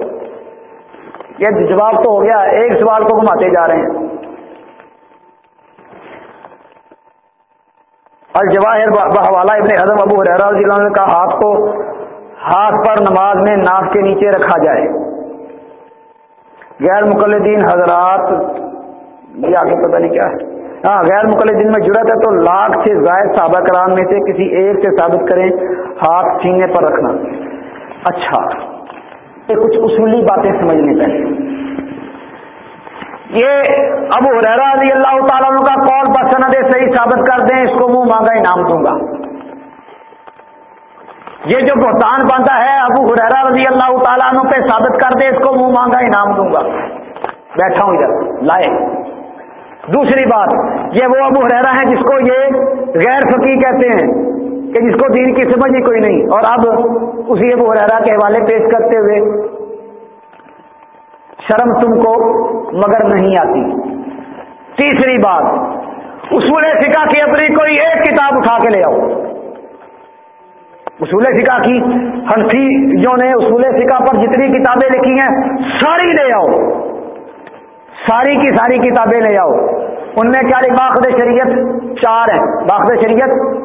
A: یہ جواب تو ہو گیا، ایک سوال کو گھماتے جا رہے ہیں۔ الجواہر حوالہ ابن حضم ابو حرا رضی اللہ عنہ کا ہاتھ کو ہاتھ پر نماز میں ناف کے نیچے رکھا جائے۔ غیر مقلدین حضرات، یہ آگے پتہ نہیں کیا ہے۔ ہاں غیر مقلدین میں جڑت ہے تو لاکھ سے زائد صحابہ کرام میں سے کسی ایک سے ثابت کریں، ہاتھ سینے پر رکھنا۔ اچھا۔ کچھ اصولی باتیں سمجھنی پڑیں یہ ابو حرا علی اللہ تعالیٰ کا کال بسند صحیح ثابت کر دیں، اس کو منہ مانگا، انعام دوں گا۔ یہ جو بہتان بنتا ہے، ابو حریرا رضی اللہ تعالیٰ عنہ پہ ثابت کر دیں، اس کو منہ مانگا، انعام دوں گا۔ بیٹھا ہوں ادھر، لائے۔ دوسری بات، یہ وہ ابو حرا ہے جس کو یہ غیر فقی کہتے ہیں کہ جس کو دین کی سمجھ ہی کوئی نہیں۔ اور اب اسی ابو حرا کے حوالے پیش کرتے ہوئے شرم تم کو مگر نہیں آتی۔ تیسری بات، اصول فقہ کی اپنی کوئی ایک کتاب اٹھا کے لے آؤ۔ اصول فقہ کی ہنسی جو نے اصول فقہ پر جتنی کتابیں لکھی ہیں، ساری لے آؤ۔ ساری کی ساری کتابیں لے آؤ۔ ان میں کیا باخد شریعت چار ہیں۔ باخد شریعت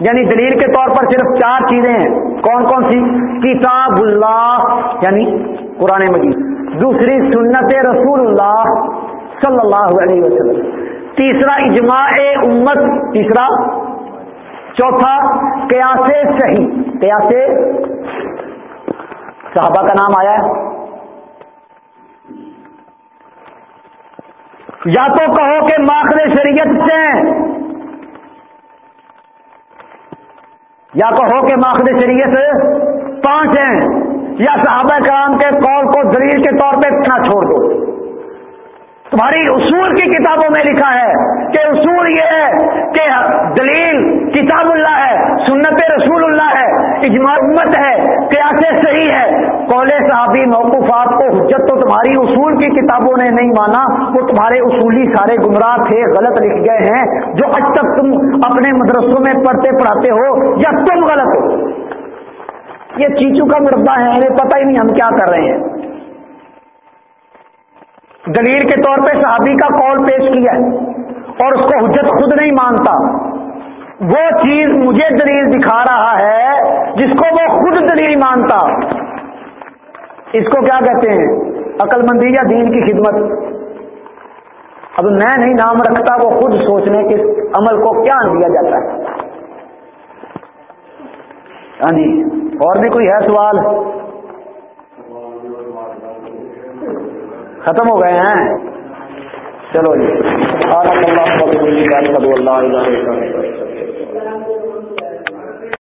A: یعنی دلیل کے طور پر صرف چار چیزیں ہیں۔ کون کون سی؟ کتاب اللہ یعنی قرآن مجید۔ دوسری سنت رسول اللہ صلی اللہ علیہ وسلم۔ تیسرا اجماع امت۔ تیسرا، چوتھا، قیاس صحیح۔ قیاس صحابہ کا نام آیا ہے۔ یا تو کہو کہ ماخر شریعت سے یا کہو کہ ماخذ شریعت پانچ ہیں۔ یا صحابہ کرام کے قول کو دلیل کے طور پہ نہ چھوڑ دو۔ تمہاری اصول کی کتابوں میں لکھا ہے کہ اصول یہ ہے کہ دلیل کتاب اللہ ہے، سنت رسول اللہ ہے اجماع امت ہے، قیاس صحیح ہے۔ قول صحابی موقفات کو حجت تو تمہاری اصول کی کتابوں نے نہیں مانا، وہ تمہارے اصولی سارے گمراہ تھے، غلط لکھ گئے ہیں۔ جو اب تک تم اپنے مدرسوں میں پڑھتے پڑھاتے ہو، یا تم غلط ہو۔ یہ چیچو کا مربع ہے، انہیں پتہ ہی نہیں ہم کیا کر رہے ہیں۔ دلیل کے طور پہ صحابی کا کال پیش کیا اور اس کو حجت خود نہیں مانتا۔ وہ چیز مجھے دلیل دکھا رہا ہے جس کو وہ خود دلیل مانتا۔ اس کو کیا کہتے ہیں؟ عقل مندی یا دین کی خدمت۔ اب میں نہیں نام رکھتا، وہ خود سوچنے کے عمل کو کیا دیا جاتا ہے۔ ہاں جی اور بھی کوئی ہے سوال؟ ختم ہو گئے ہیں۔ چلو جی۔ اللہ